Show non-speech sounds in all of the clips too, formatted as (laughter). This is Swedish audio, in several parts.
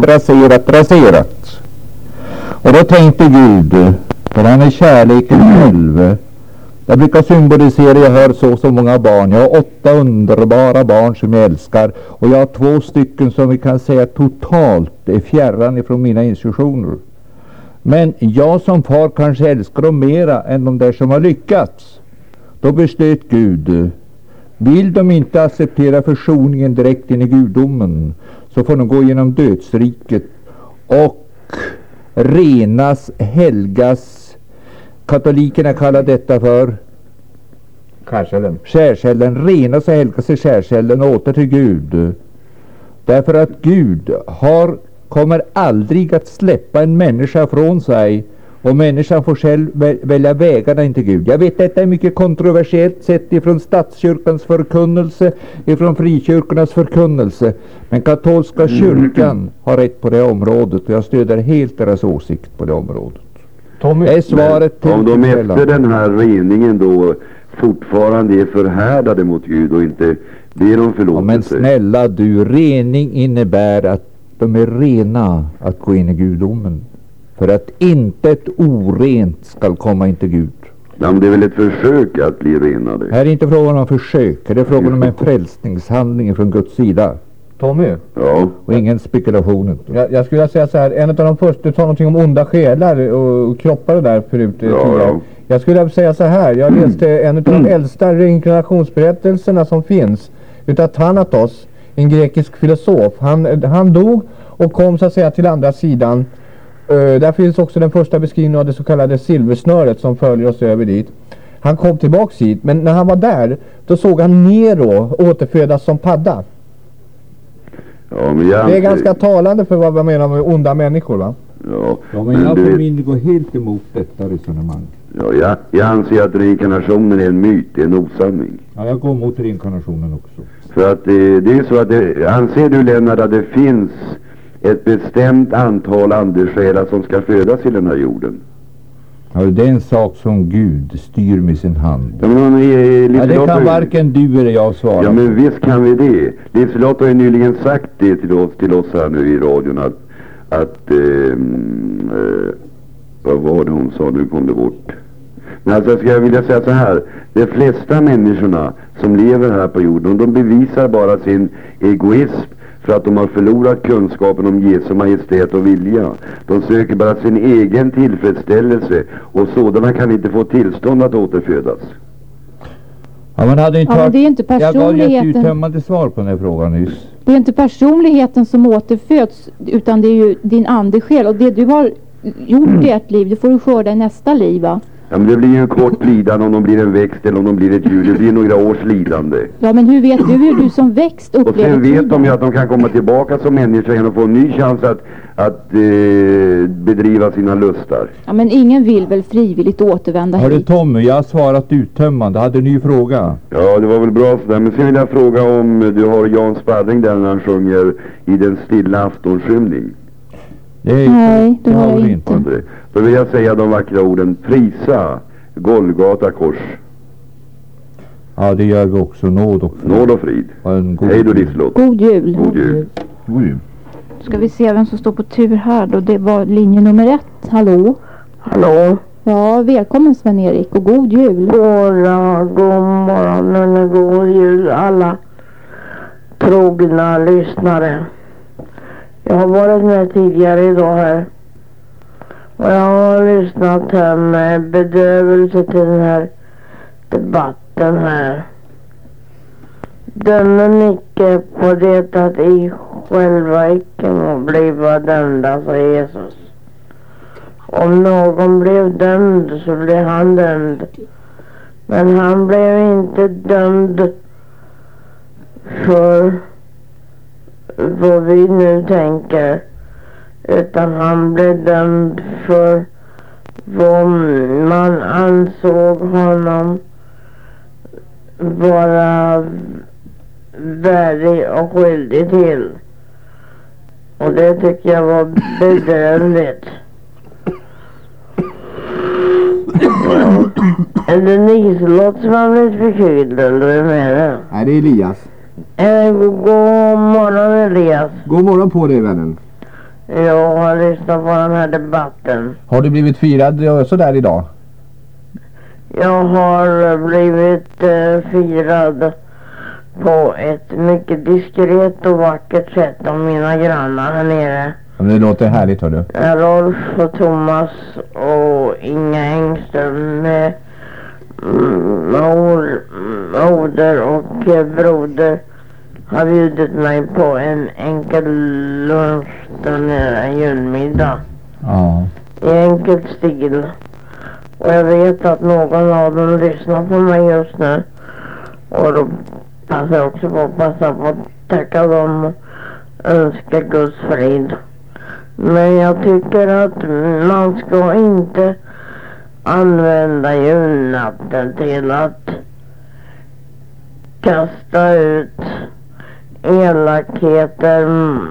raserat, raserat. Och då tänkte Gud, för han är kärleken själv. Jag brukar symbolisera, jag har så så många barn. Jag har åtta underbara barn som jag älskar. Och jag har två stycken som vi kan säga totalt är fjärran ifrån mina institutioner. Men jag som far kanske älskar dem mera än de där som har lyckats. Då beslöt Gud, vill de inte acceptera försoningen direkt in i gudomen så får de gå genom dödsriket och renas, helgas. Katolikerna kallar detta för Skärselden. skärselden. Renas och helgas i skärselden och åter till Gud. Därför att Gud har, kommer aldrig att släppa en människa från sig och människan får själv väl- välja vägarna in till Gud. Jag vet detta är mycket kontroversiellt sett ifrån statskyrkans förkunnelse, ifrån frikyrkornas förkunnelse. Men katolska kyrkan har rätt på det området och jag stöder helt deras åsikt på det området. Tommy. Det är svaret till Om de efter den här reningen då fortfarande är förhärdade mot Gud och inte ber om Ja, men förlåtelse. snälla du, rening innebär att de är rena att gå in i gudomen. För att inte ett orent skall komma in till Gud. Ja, men det är väl ett försök att bli renade. Här är inte frågan om försök, det är frågan om en (laughs) frälsningshandling från Guds sida. Tommy. Ja. Och ingen spekulation. Jag, jag skulle säga så här, en av de första, du sa någonting om onda själar och, och kroppar och där förut. eh, Ja, ja. Jag skulle säga så här, jag läste en av de äldsta reinkarnationsberättelserna som finns utav Thanatos, en grekisk filosof. Han, han dog och kom så att säga till andra sidan. Uh, där finns också den första beskrivningen av det så kallade silversnöret som följer oss över dit. Han kom tillbaks hit, men när han var där, då såg han Nero återfödas som padda. Ja, men jag Det är ganska talande för vad man menar med onda människor va? Ja, Ja, men jag för min går helt emot detta resonemang. ja, jag, jag anser att reinkarnationen är en myt, en osanning. Ja, jag går emot reinkarnationen också. För att det, det är så att det, anser du Lennart att det finns ett bestämt antal andesjälar som ska födas i den här jorden? Ja, det är en sak som Gud styr med sin hand. Ja, men Ja, det kan varken du eller jag svara Ja men visst kan vi det. Liselott har ju nyligen sagt det till oss, till oss här nu i radion att, att ehm, eh, vad var det hon sa, nu kom det bort. Men alltså ska jag vilja säga så här. De flesta människorna som lever här på jorden, de bevisar bara sin egoism för att de har förlorat kunskapen om Jesu majestät och vilja. De söker bara sin egen tillfredsställelse och sådana kan inte få tillstånd att återfödas. Ja, men hade inte Ja, hört- det är inte Jag gav ju ett personligheten. uttömmande svar på den här frågan nyss. Det är inte personligheten som återföds utan det är ju din andesjäl och det du har gjort i (clears throat) ett liv det får du skörda i nästa liv va? Ja, men det blir ju en kort lidande om de blir en växt eller om de blir ett djur. Det blir några års lidande. Ja men hur vet du hur du som växt Och upplever sen vet de ju att de kan komma tillbaka som människa igen och få en ny chans att, att eh, bedriva sina lustar. Ja men ingen vill väl frivilligt återvända Hörru hit? Tommy, jag har svarat uttömmande. Hade en ny fråga? Ja, det var väl bra sådär. Men sen vill jag fråga om du har Jan Sparring där när han sjunger i den stilla aftonskymning. Nej, det har jag väl inte. Då vill jag säga de vackra orden prisa Golgata kors, Ja, det gör vi också. Nåd och frid. nåd och frid. Ha en god Hej då jul. Liselott. God jul! God jul. God jul. Ska vi se vem som står på tur här då? Det var linje nummer ett. Hallå? Hallå? Ja, välkommen Sven-Erik och god jul! Goddag, god morgon eller god jul alla trogna lyssnare. Jag har varit med tidigare idag här. Och jag har lyssnat här med bedövelse till den här debatten här. Dömen icke på det att I själva icke må bliva dömda, sa Jesus. Om någon blev dömd så blev han dömd. Men han blev inte dömd för vad vi nu tänker. Utan han blev dömd för vad man ansåg honom vara värdig och skyldig till. Och det tycker jag var bedrövligt. Är det Liselott som har blivit förkyld eller vem är det? Nej, det är Elias. Eh, god morgon Elias. God morgon på dig vännen. Jag har lyssnat på den här debatten. Har du blivit firad eh, sådär idag? Jag har blivit eh, firad på ett mycket diskret och vackert sätt av mina grannar här nere. Men Det låter härligt hördu. Eh, Rolf och Thomas och Inga Engström med mm, mor, moder och eh, broder har bjudit mig på en enkel lunch där nere, en julmiddag Ja. i enkel stil. Och jag vet att någon av dem lyssnar på mig just nu. Och då passar jag också på att passa på att tacka dem och önska Guds frid. Men jag tycker att man ska inte använda julnatten till att kasta ut elakheter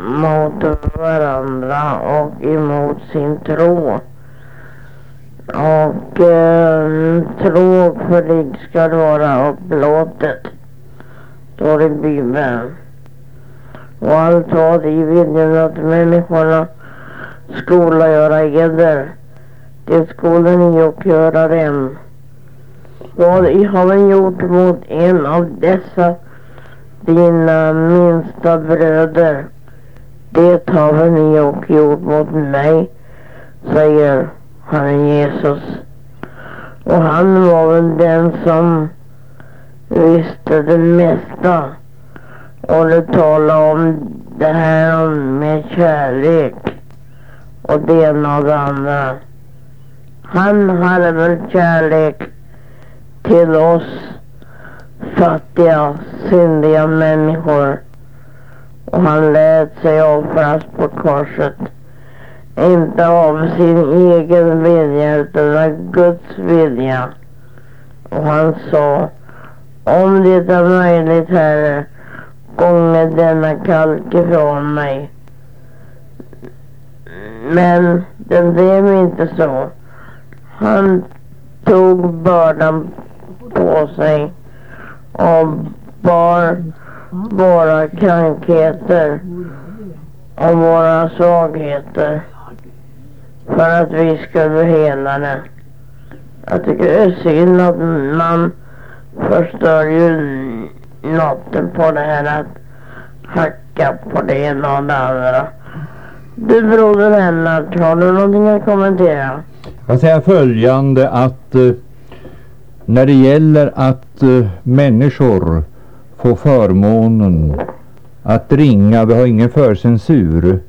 mot varandra och emot sin tro. Och eh, tro och förlig ska vara upplåtet, står det i Bibeln. Och allt vad i viljan att människorna skola göra eder, det skola ni och göra dem. Vad I har gjort mot en av dessa dina minsta bröder, det har ni och gjort mot mig, säger Herren Jesus. Och han var väl den som visste det mesta. Och det talade om det här med kärlek och det ena och det andra. Han hade väl kärlek till oss fattiga, syndiga människor. Och han lät sig offras på korset. Inte av sin egen vilja utan av Guds vilja. Och han sa, om det är möjligt Herre, gånge denna kalk ifrån mig. Men det blev inte så. Han tog bördan på sig och bar våra krankheter och våra svagheter för att vi skulle bli helade. Jag tycker det är synd att man förstör ju natten på det här att hacka på det ena och det andra. Du broder Lennart, har du någonting att kommentera? Jag säger säga följande att eh, när det gäller att människor får förmånen att ringa, vi har ingen förcensur,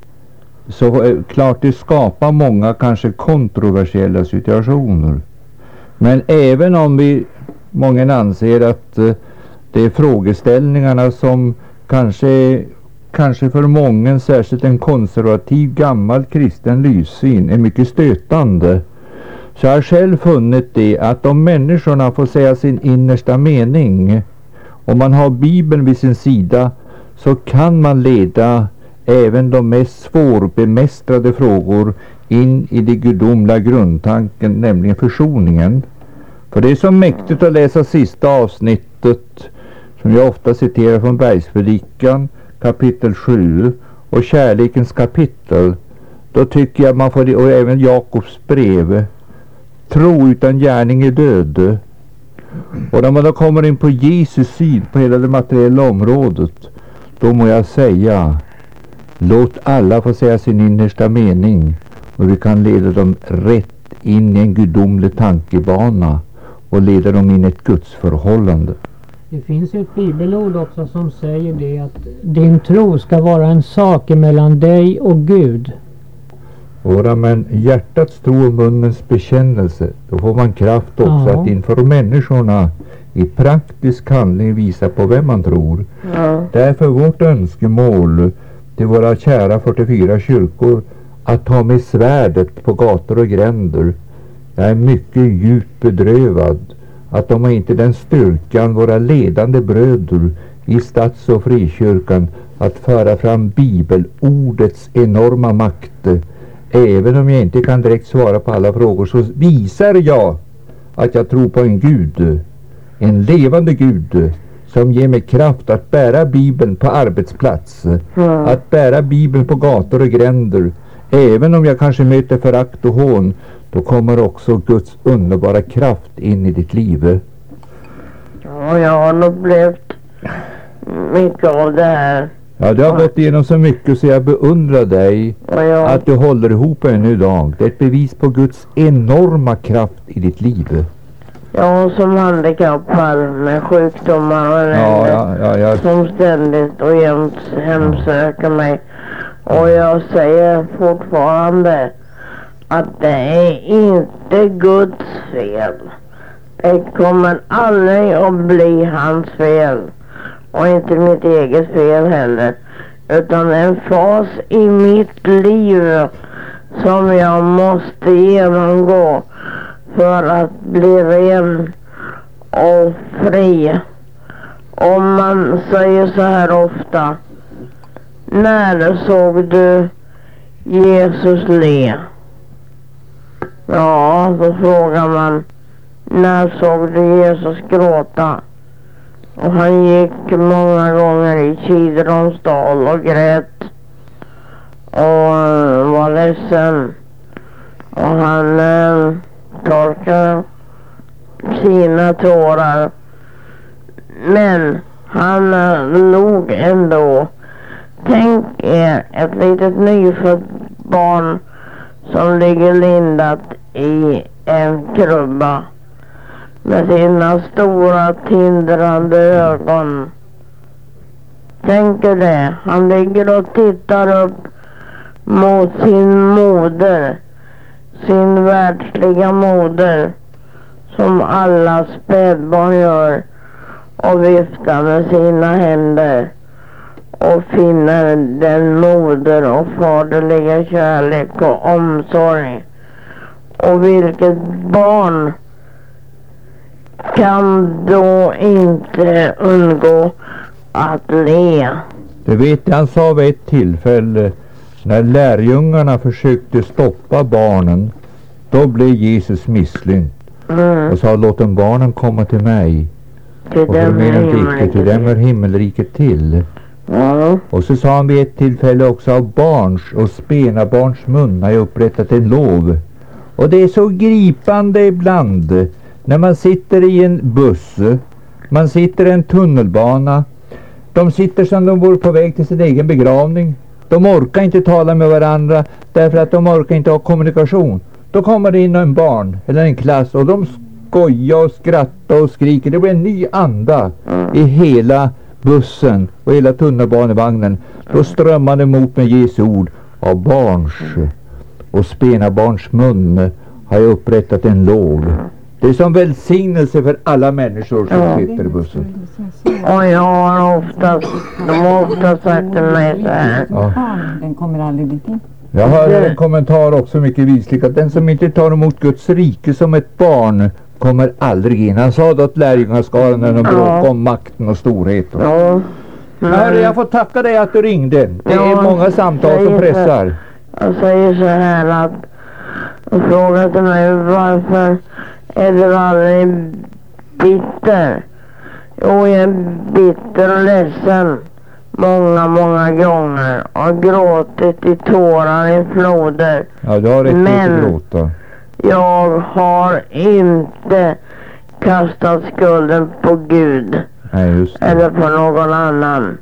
så eh, klart det skapar många kanske kontroversiella situationer. Men även om vi, många anser att eh, det är frågeställningarna som kanske kanske för många, särskilt en konservativ gammal kristen lyssyn, är mycket stötande. Så jag har själv funnit det att om människorna får säga sin innersta mening, om man har Bibeln vid sin sida, så kan man leda även de mest svårbemästrade frågor in i den gudomliga grundtanken, nämligen försoningen. För det är så mäktigt att läsa sista avsnittet, som jag ofta citerar från Bergspredikan, kapitel 7 och kärlekens kapitel. Då tycker jag man får det, och även Jakobs brev. Tro utan gärning är död. Och när man då kommer in på Jesus syn på hela det materiella området. Då må jag säga. Låt alla få säga sin innersta mening. Och vi kan leda dem rätt in i en gudomlig tankebana. Och leda dem in i ett gudsförhållande. Det finns ett bibelord också som säger det att din tro ska vara en sak mellan dig och Gud. Våra men hjärtats tro och munnens bekännelse. Då får man kraft också Ja. att inför människorna i praktisk handling visa på vem man tror. Ja. Därför vårt önskemål till våra kära 44 kyrkor att ta med svärdet på gator och gränder. Jag är mycket djupt bedrövad att de har inte den styrkan, våra ledande bröder i stats och frikyrkan, att föra fram bibelordets enorma makt. Även om jag inte kan direkt svara på alla frågor så visar jag att jag tror på en Gud, en levande Gud som ger mig kraft att bära Bibeln på arbetsplats, Mm. att bära Bibeln på gator och gränder, Även om jag kanske möter förakt och hån, då kommer också Guds underbara kraft in i ditt liv. Ja, jag har upplevt mycket av det här. Ja, du har gått igenom så mycket så jag beundrar dig jag, att du håller ihop ännu idag. Det är ett bevis på Guds enorma kraft i ditt liv. jag som handikappad med sjukdomar och Ja, elände ja, ja, ja. som ständigt och jämt hemsöker mig. Och jag säger fortfarande att det är inte Guds fel. Det kommer aldrig att bli hans fel. Och inte mitt eget fel heller. Utan en fas i mitt liv som jag måste genomgå för att bli ren och fri. Och man säger så här ofta. När såg du Jesus le? Ja, då frågar man. När såg du Jesus gråta? Och han gick många gånger i Kidrons dal och grät. Och eh, var ledsen. Och han eh, torkade sina tårar. Men han eh, log ändå. Tänk er ett litet nyfött barn som ligger lindat i en krubba med sina stora tindrande ögon. Tänker det. Han ligger och tittar upp mot sin moder. Sin världsliga moder. Som alla spädbarn gör. Och viftar med sina händer. Och finner den moder och faderliga kärlek och omsorg. Och vilket barn kan då inte undgå att le. Du vet, han sa vid ett tillfälle när lärjungarna försökte stoppa barnen, då blev Jesus misslynt Mm. och sa låt dem barnen komma till mig. Till Och för dem är till dem himmelriket till. Ja, Och så sa han vid ett tillfälle också av barns och spenabarns mun har jag upprättat en lov. Och det är så gripande ibland när man sitter i en buss, man sitter i en tunnelbana, de sitter som de vore på väg till sin egen begravning. De orkar inte tala med varandra därför att de orkar inte ha kommunikation. Då kommer det in en barn eller en klass och de skojar och skrattar och skriker. Det blir en ny anda i hela bussen och hela tunnelbanevagnen. Då strömmar det emot med Jesu ord. Av barns och spenabarns mun har jag upprättat en lov. Det är som välsignelse för alla människor som Ja. sitter i bussen. och jag har ofta, de har ofta sagt till mig så här. Ja. Den kommer aldrig dit in. Jag har en kommentar också mycket vislig att den som inte tar emot Guds rike som ett barn kommer aldrig in. Han sa då till lärjungaskaran när de bråkade om makten och storheten. Ja, Men hörru, jag får tacka dig att du ringde. Det är Ja, många samtal som säger så. pressar. jag säger så här att och frågar till mig varför är du aldrig bitter? Jo, jag är bitter och ledsen många, många gånger och gråtit i tårar i floder. Ja, du har rätt Men- att gråta. Jag har inte kastat skulden på Gud Nej, just det. eller på någon annan.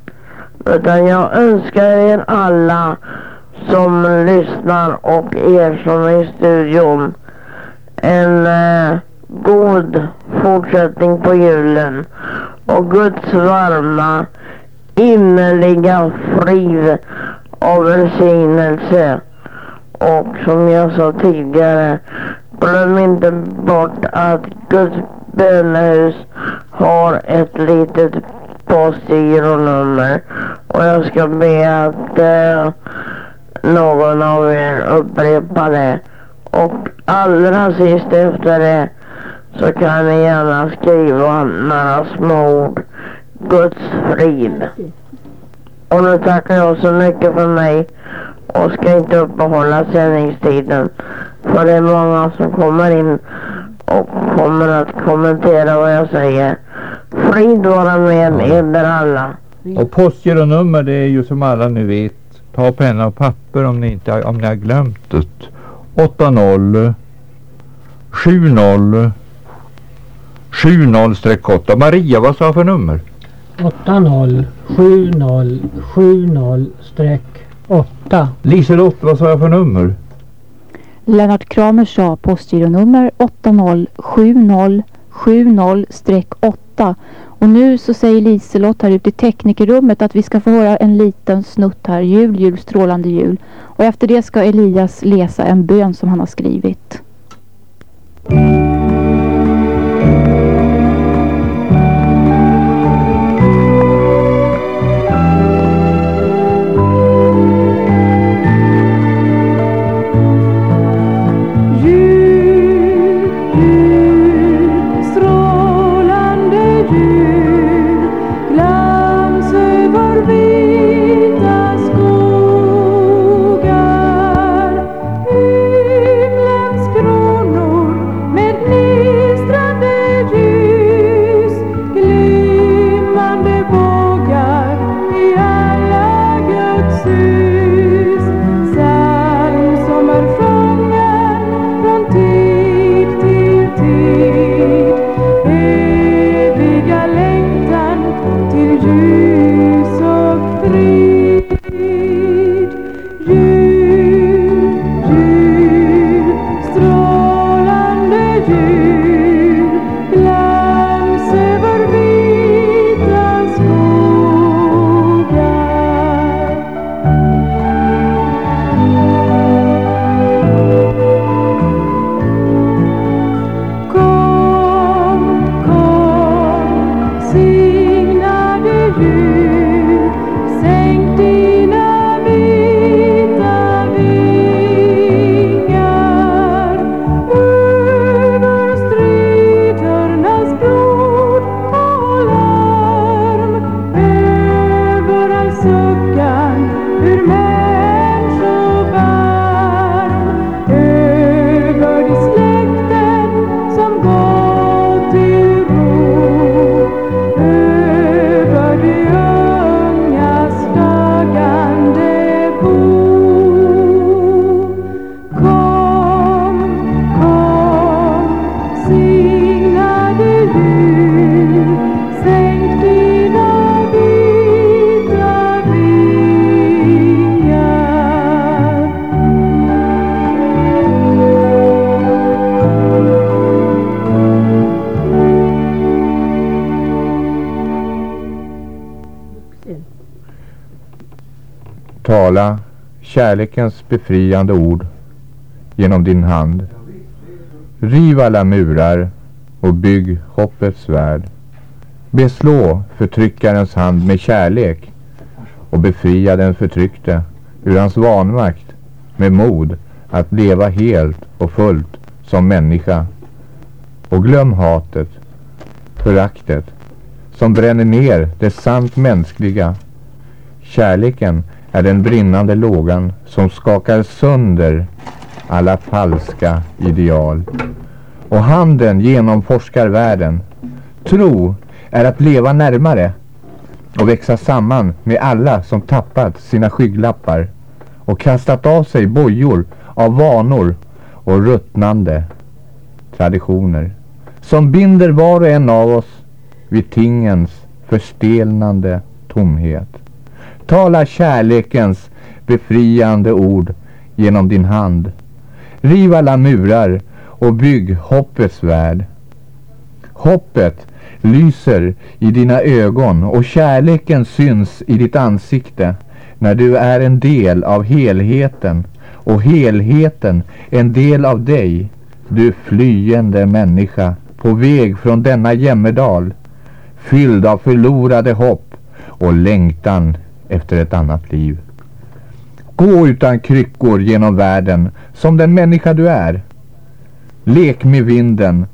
Utan jag önskar er alla som lyssnar och er som är i studion en eh, god fortsättning på julen och Guds varma innerliga frid och välsignelse. Och som jag sa tidigare, glöm inte bort att Guds bönehus har ett litet postgironummer. Och jag ska be att eh, någon av er upprepar det. Och allra sist efter det så kan ni gärna skriva några små ord. Guds frid. Och nu tackar jag så mycket för mig och ska inte uppehålla sändningstiden. För det är många som kommer in och kommer att kommentera vad jag säger. Frid vara med er alla. Och postgironummer det är ju som alla nu vet Ta penna och papper om ni, inte, om ni har glömt det. 80 70 70-8. Maria, vad sa för nummer? 80 70 70-8. Liselott, vad sa jag för nummer? Lennart Kramer sa postgironummer 807070-8 och nu så säger Liselott här ute i teknikerrummet att vi ska få höra en liten snutt här. Jul, jul, strålande jul. Och efter det ska Elias läsa en bön som han har skrivit. Kärlekens befriande ord genom din hand. Riv alla murar och bygg hoppets värld. Beslå förtryckarens hand med kärlek och befria den förtryckte ur hans vanmakt med mod att leva helt och fullt som människa. Och glöm hatet, föraktet som bränner ner det sant mänskliga. Kärleken är den brinnande lågan som skakar sönder alla falska ideal. Och handen genomforskar världen. Tro är att leva närmare och växa samman med alla som tappat sina skygglappar och kastat av sig bojor av vanor och ruttnande traditioner som binder var och en av oss vid tingens förstelnande tomhet. Tala kärlekens befriande ord genom din hand. Riv alla murar och bygg hoppets värld. Hoppet lyser i dina ögon och kärleken syns i ditt ansikte när du är en del av helheten och helheten en del av dig, du flyende människa på väg från denna jämmerdal, fylld av förlorade hopp och längtan efter ett annat liv. Gå utan kryckor genom världen som den människa du är. Lek med vinden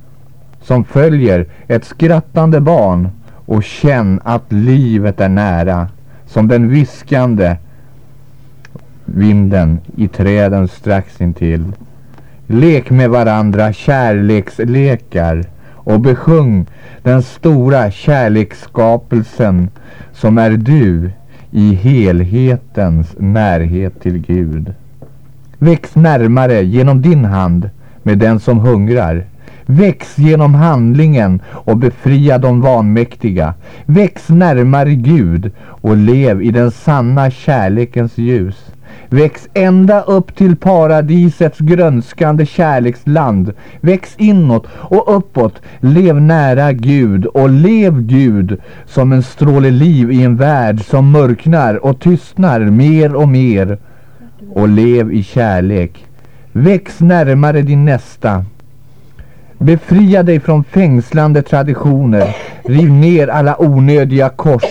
som följer ett skrattande barn och känn att livet är nära som den viskande vinden i träden strax intill. Lek med varandra kärlekslekar och besjung den stora kärleksskapelsen som är du i helhetens närhet till Gud. Väx närmare genom din hand med den som hungrar. Väx genom handlingen och befria de vanmäktiga. Väx närmare Gud och lev i den sanna kärlekens ljus. Väx ända upp till paradisets grönskande kärleksland. Väx inåt och uppåt. Lev nära Gud och lev Gud som en stråle liv i en värld som mörknar och tystnar mer och mer. Och lev i kärlek. Väx närmare din nästa. Befria dig från fängslande traditioner. Riv ner alla onödiga kors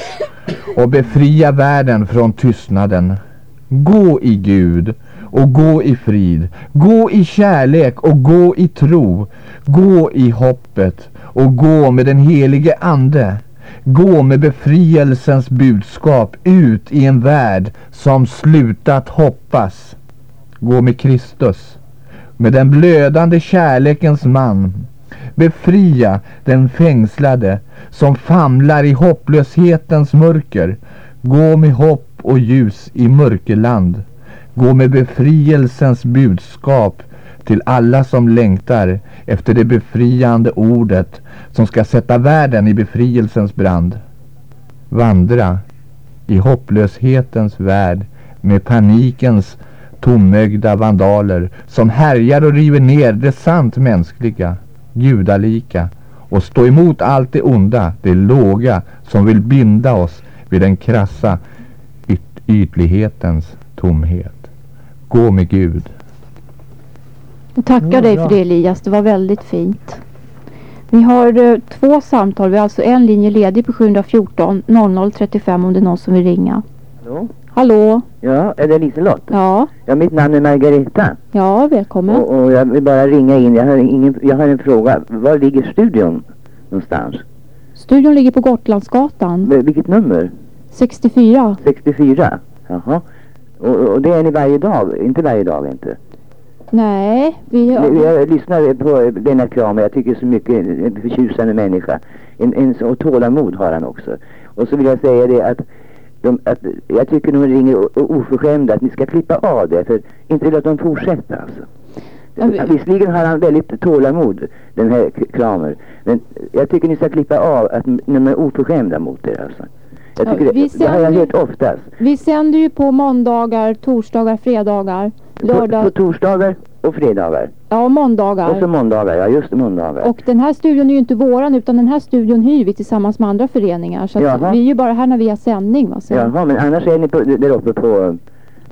och befria världen från tystnaden. Gå i Gud och gå i frid. Gå i kärlek och gå i tro. Gå i hoppet och gå med den helige Ande. Gå med befrielsens budskap ut i en värld som slutat hoppas. Gå med Kristus, med den blödande kärlekens man. Befria den fängslade som famlar i hopplöshetens mörker. Gå med hopp och ljus i mörkerland. Gå med befrielsens budskap till alla som längtar efter det befriande ordet som ska sätta världen i befrielsens brand. Vandra i hopplöshetens värld med panikens tomögda vandaler som härjar och river ner det sant mänskliga, gudalika och stå emot allt det onda, det låga som vill binda oss vid den krassa yt ytlighetens tomhet. Gå med Gud. Jag tackar Ja, dig för det Elias, det var väldigt fint. Vi har eh, två samtal, vi har alltså en linje ledig på 714 00 35 om det är någon som vill ringa. Hallå? Hallå? Ja, är det Liselott? Ja, Ja, mitt namn är Margareta. ja välkommen. Och, och jag vill bara ringa in. Jag har, ingen, jag har en fråga. Var ligger studion någonstans? Studion ligger på Gotlandsgatan, V- Vilket nummer? 64. 64? Jaha. Och, och det är ni varje dag? Inte varje dag inte? Nej, vi Jag, har... jag lyssnar på Lennart Kramer. Jag tycker så mycket, en förtjusande människa. En, en så och tålamod har han också. Och så vill jag säga det att, de, att jag tycker de ringer oförskämda att ni ska klippa av det. För inte låt dem fortsätta alltså. Ja, vi- Visserligen har han väldigt tålamod, den här Kramer. Men jag tycker ni ska klippa av att de är oförskämda mot er alltså. Jag Ja, tycker vi det, det har jag hört oftast. Vi sänder ju på måndagar, torsdagar, fredagar, På, lördag, på torsdagar och fredagar. ja Och så måndagar. måndagar, ja just måndagar. Och den här studion är ju inte våran utan den här studion hyr vi tillsammans med andra föreningar. Så Jaha. vi är ju bara här när vi har sändning. Va? Så. Jaha, men annars är ni på, där uppe på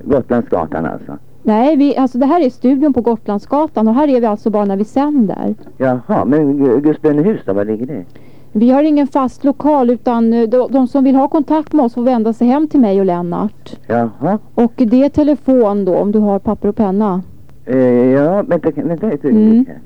Gotlandsgatan alltså? Nej, vi, alltså det här är studion på Gotlandsgatan och här är vi alltså bara när vi sänder. Jaha, men Gu- Gustavennehus då, var ligger det? Vi har ingen fast lokal utan eh, de, de som vill ha kontakt med oss får vända sig hem till mig och Lennart. Jaha, Och det är telefon då om du har papper och penna. Eh, ja, vänta, vänta ett Mm. ögonblick här.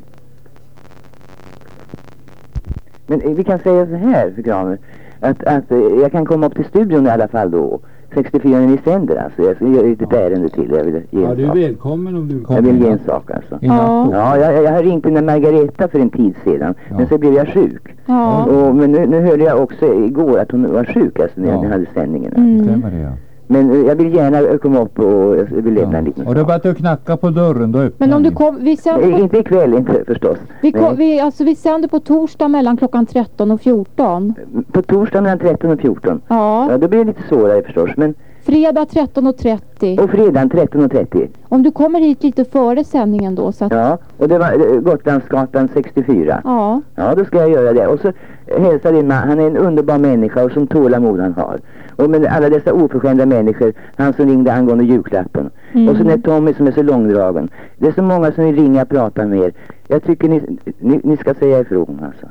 Men eh, vi kan säga så här för Kramer, att, att eh, jag kan komma upp till studion i alla fall då. 64 när ni sänder alltså. Jag ska göra ett litet ärende till. Jag vill ge Ja, en du är sak. välkommen om du Jag vill ge kommer. en sak alltså. Ja. Ja, jag, jag har ringt den Margareta för en tid sedan. Men så blev jag sjuk. Ja. Och, men nu, nu hörde jag också igår att hon var sjuk alltså när Ja. jag hade sändningen. Mm. Stämmer det ja. Men eh, jag vill gärna eh, komma upp och jag vill lämna en liten Och bara att du knackar på dörren, då öppnar Men om du kom, vi, sänder Eh, på, Inte ikväll inte förstås. vi, kom, vi, alltså, vi sänder på torsdag mellan klockan 13 och 14. På torsdag mellan 13 och 14. Ja. Ja, då blir det lite svårare förstås. Men, Fredag 13.30. och fredagen 13 och 30. Om du kommer hit lite före sändningen då så att... Ja, och det var eh, Gotlandsgatan 64. Ja. Ja, då ska jag göra det. Och så hälsa din man. Han är en underbar människa och som tålamod han har. Och med alla dessa oförskämda människor. Han som ringde angående julklappen. Mm. Och så den här Tommy som är så långdragen. Det är så många som vill ringa och prata med er. Jag tycker ni, ni, ni ska säga ifrån alltså.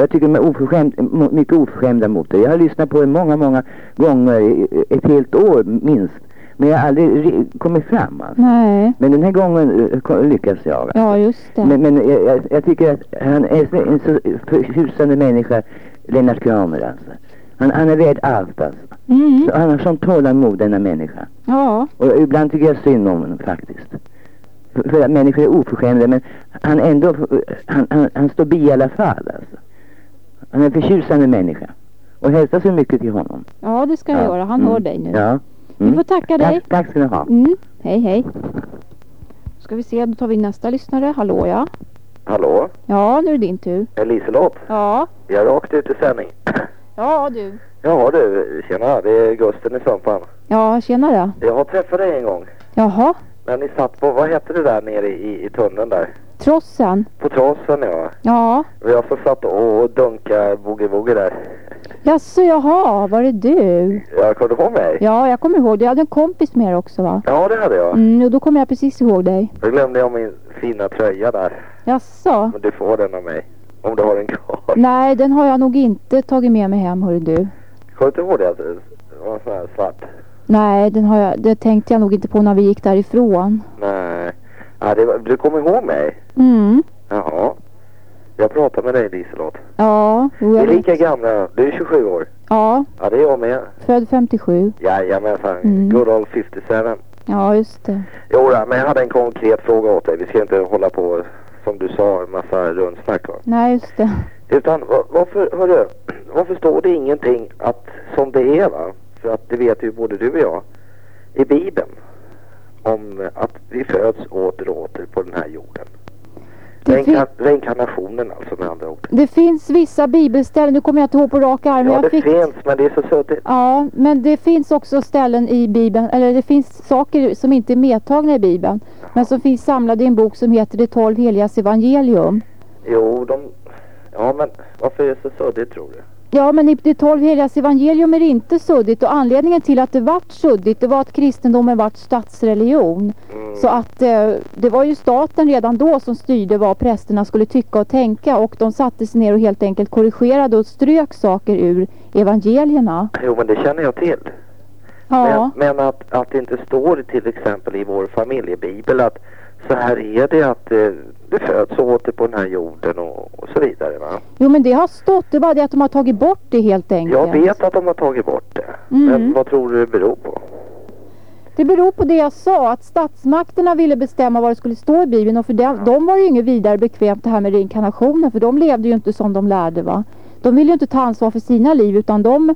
Och jag tycker de är oförskämd, mycket oförskämda mot er. Jag har lyssnat på er många, många gånger. Ett helt år minst. Men jag har aldrig ri- kommit fram alltså. Nej. Men den här gången eh, lyckas jag. alltså. Ja, just det. Men, men jag, jag, tycker att han är en så förtjusande människa, Lennart Kramer alltså. Han, han är värd allt alltså. Mm. Så han har sånt tålamod denna människa. Ja. Och ibland tycker jag synd om honom faktiskt. För, för att människor är oförskämda men han ändå, han, han, han står bi i alla fall alltså. Han är en förtjusande människa. Och hälsa så mycket till honom. Ja, det ska jag Ja. göra. Han Mm. hör dig nu. Ja. Vi får tacka dig. Tack, tack ska ni ha. Mm. Hej, hej. Ska vi se, då tar vi nästa lyssnare. Hallå, ja. Hallå? Ja, nu är det din tur. Liselott? Ja. Jag är rakt ut i sändning. Ja, du. Ja du, tjena. Det är Gusten i Sumpan. Ja, tjenare. Jag har träffat dig en gång. Jaha. När ni satt på, vad hette det där nere i, i tunneln där? Trossen. På trossen ja. Ja. Och jag så satt och dunkade boogie-woogie där. Jaså, jaha. Var det du? Jag kom du på mig? Ja, jag kommer ihåg. Du hade en kompis med dig också, va? Ja det hade jag. Mm, och då kommer jag precis ihåg dig. Då glömde jag min fina tröja där. Jaså? Men du får den av mig. Om du har den kvar. Nej, den har jag nog inte tagit med mig hem, hörru du. Kommer du inte ihåg det? Det var en sån här svart. Nej, den har jag, det tänkte jag nog inte på när vi gick därifrån. Nej. Ja, det var, du kommer ihåg mig? Mm. Jaha. Jag pratar med dig Liselott. Ja, Vi är lika gamla. Du är 27 år. Ja, Ja, det är jag med. född 57. Jajamensan. Mm. Good old 57. Ja, just det. Jo, men jag hade en konkret fråga åt dig. Vi ska inte hålla på, som du sa, en massa rundsnack. va? Nej, just det. Utan va- varför, hörru, varför står det ingenting att, som det är va? För att det vet ju både du och jag. I Bibeln. Om att vi föds åter och åter på den här jorden. Reinka- reinkarnationen alltså med andra ord. det finns vissa bibelställen, nu kommer jag inte ihåg på rak arm. Ja, det fick... finns, men det är så suddigt. Ja, men det finns också ställen i Bibeln, eller det finns saker som inte är medtagna i Bibeln. Men som finns samlade i en bok som heter De tolv heligas evangelium. Jo, de... Ja, men varför är det så suddigt tror du? Ja, men i De tolv heligas evangelium är det inte suddigt och anledningen till att det vart suddigt det var att kristendomen vart statsreligion. Mm. Så att eh, det var ju staten redan då som styrde vad prästerna skulle tycka och tänka och de satte sig ner och helt enkelt korrigerade och strök saker ur evangelierna. Jo, men det känner jag till. Ja, Men, men att, att det inte står till exempel i vår familjebibel att så här är det att eh, det föds åter på den här jorden och, och så vidare va. jo men det har stått, det är bara det att de har tagit bort det helt enkelt. Jag vet att de har tagit bort det. Mm. Men vad tror du det beror på? Det beror på det jag sa, att statsmakterna ville bestämma vad det skulle stå i Bibeln och för dem, de var ju inget vidare bekvämt det här med reinkarnationen för de levde ju inte som de lärde va. De ville ju inte ta ansvar för sina liv utan de,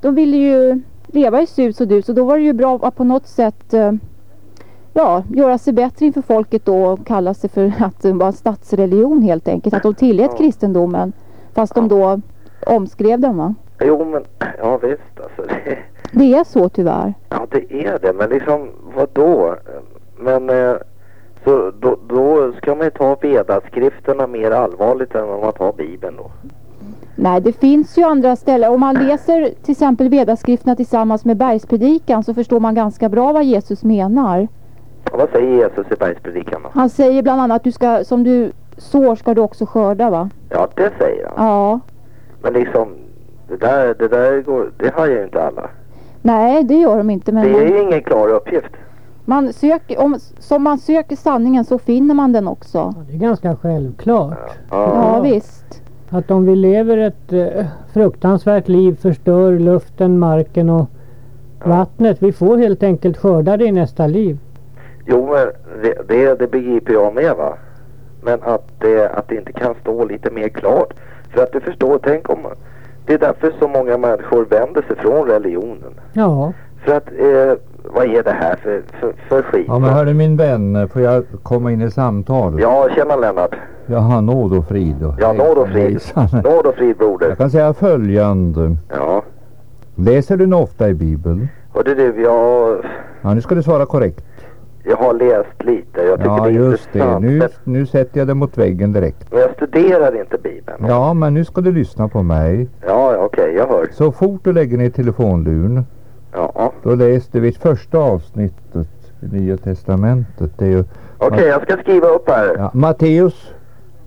de ville ju leva i sus och dus och då var det ju bra att på något sätt eh, ja, göra sig bättre inför folket då och kalla sig för (laughs) att det var en statsreligion helt enkelt. Att de tillät Ja. kristendomen fast de då omskrev den va. Jo men, ja visst alltså. Det, Det är så tyvärr. ja det är det. Men liksom vad då? Men eh, så då, då ska man ju ta vedaskrifterna mer allvarligt än vad man tar bibeln då. Nej, det finns ju andra ställen. Om man läser till exempel vedaskrifterna tillsammans med bergspredikan så förstår man ganska bra vad Jesus menar. Och vad säger Jesus i bergspredikan då? Han säger bland annat att du ska, som du sår ska du också skörda va? Ja det säger han. Ja. Men liksom, det där, det där går, det har ju inte alla. Nej, det gör de inte. Men Det är man, ju ingen klar uppgift. man söker, om, som man söker sanningen så finner man den också. Ja, det är ganska självklart. Ja, visst. Att om vi lever ett eh, fruktansvärt liv, förstör luften, marken och vattnet. Vi får helt enkelt skörda det i nästa liv. Jo men det, det, det begriper jag med va. Men att det, att det inte kan stå lite mer klart. För att du förstår, tänk om det är därför så många människor vänder sig från religionen. Ja, För att, eh, vad är det här för, för, för skit? Ja men hörru min vän, får jag komma in i samtal? Ja, tjena Lennart. Jaha, nåd och frid. och- Ja, nåd och frid. Nåd och frid broder. Jag kan säga följande. Ja. Läser du ofta i Bibeln? Hörde du, jag, Ja, nu ska du svara korrekt. Jag har läst lite. Jag tycker Ja, det är just det. Nu, nu sätter jag det mot väggen direkt. men jag studerar inte Bibeln. Ja, men nu ska du lyssna på mig. Ja, okej, jag hör. Så fort du lägger ner telefonluren, Ja. då läste vi första avsnittet i Nya Testamentet. Okej, jag ska skriva upp här. ja, Matteus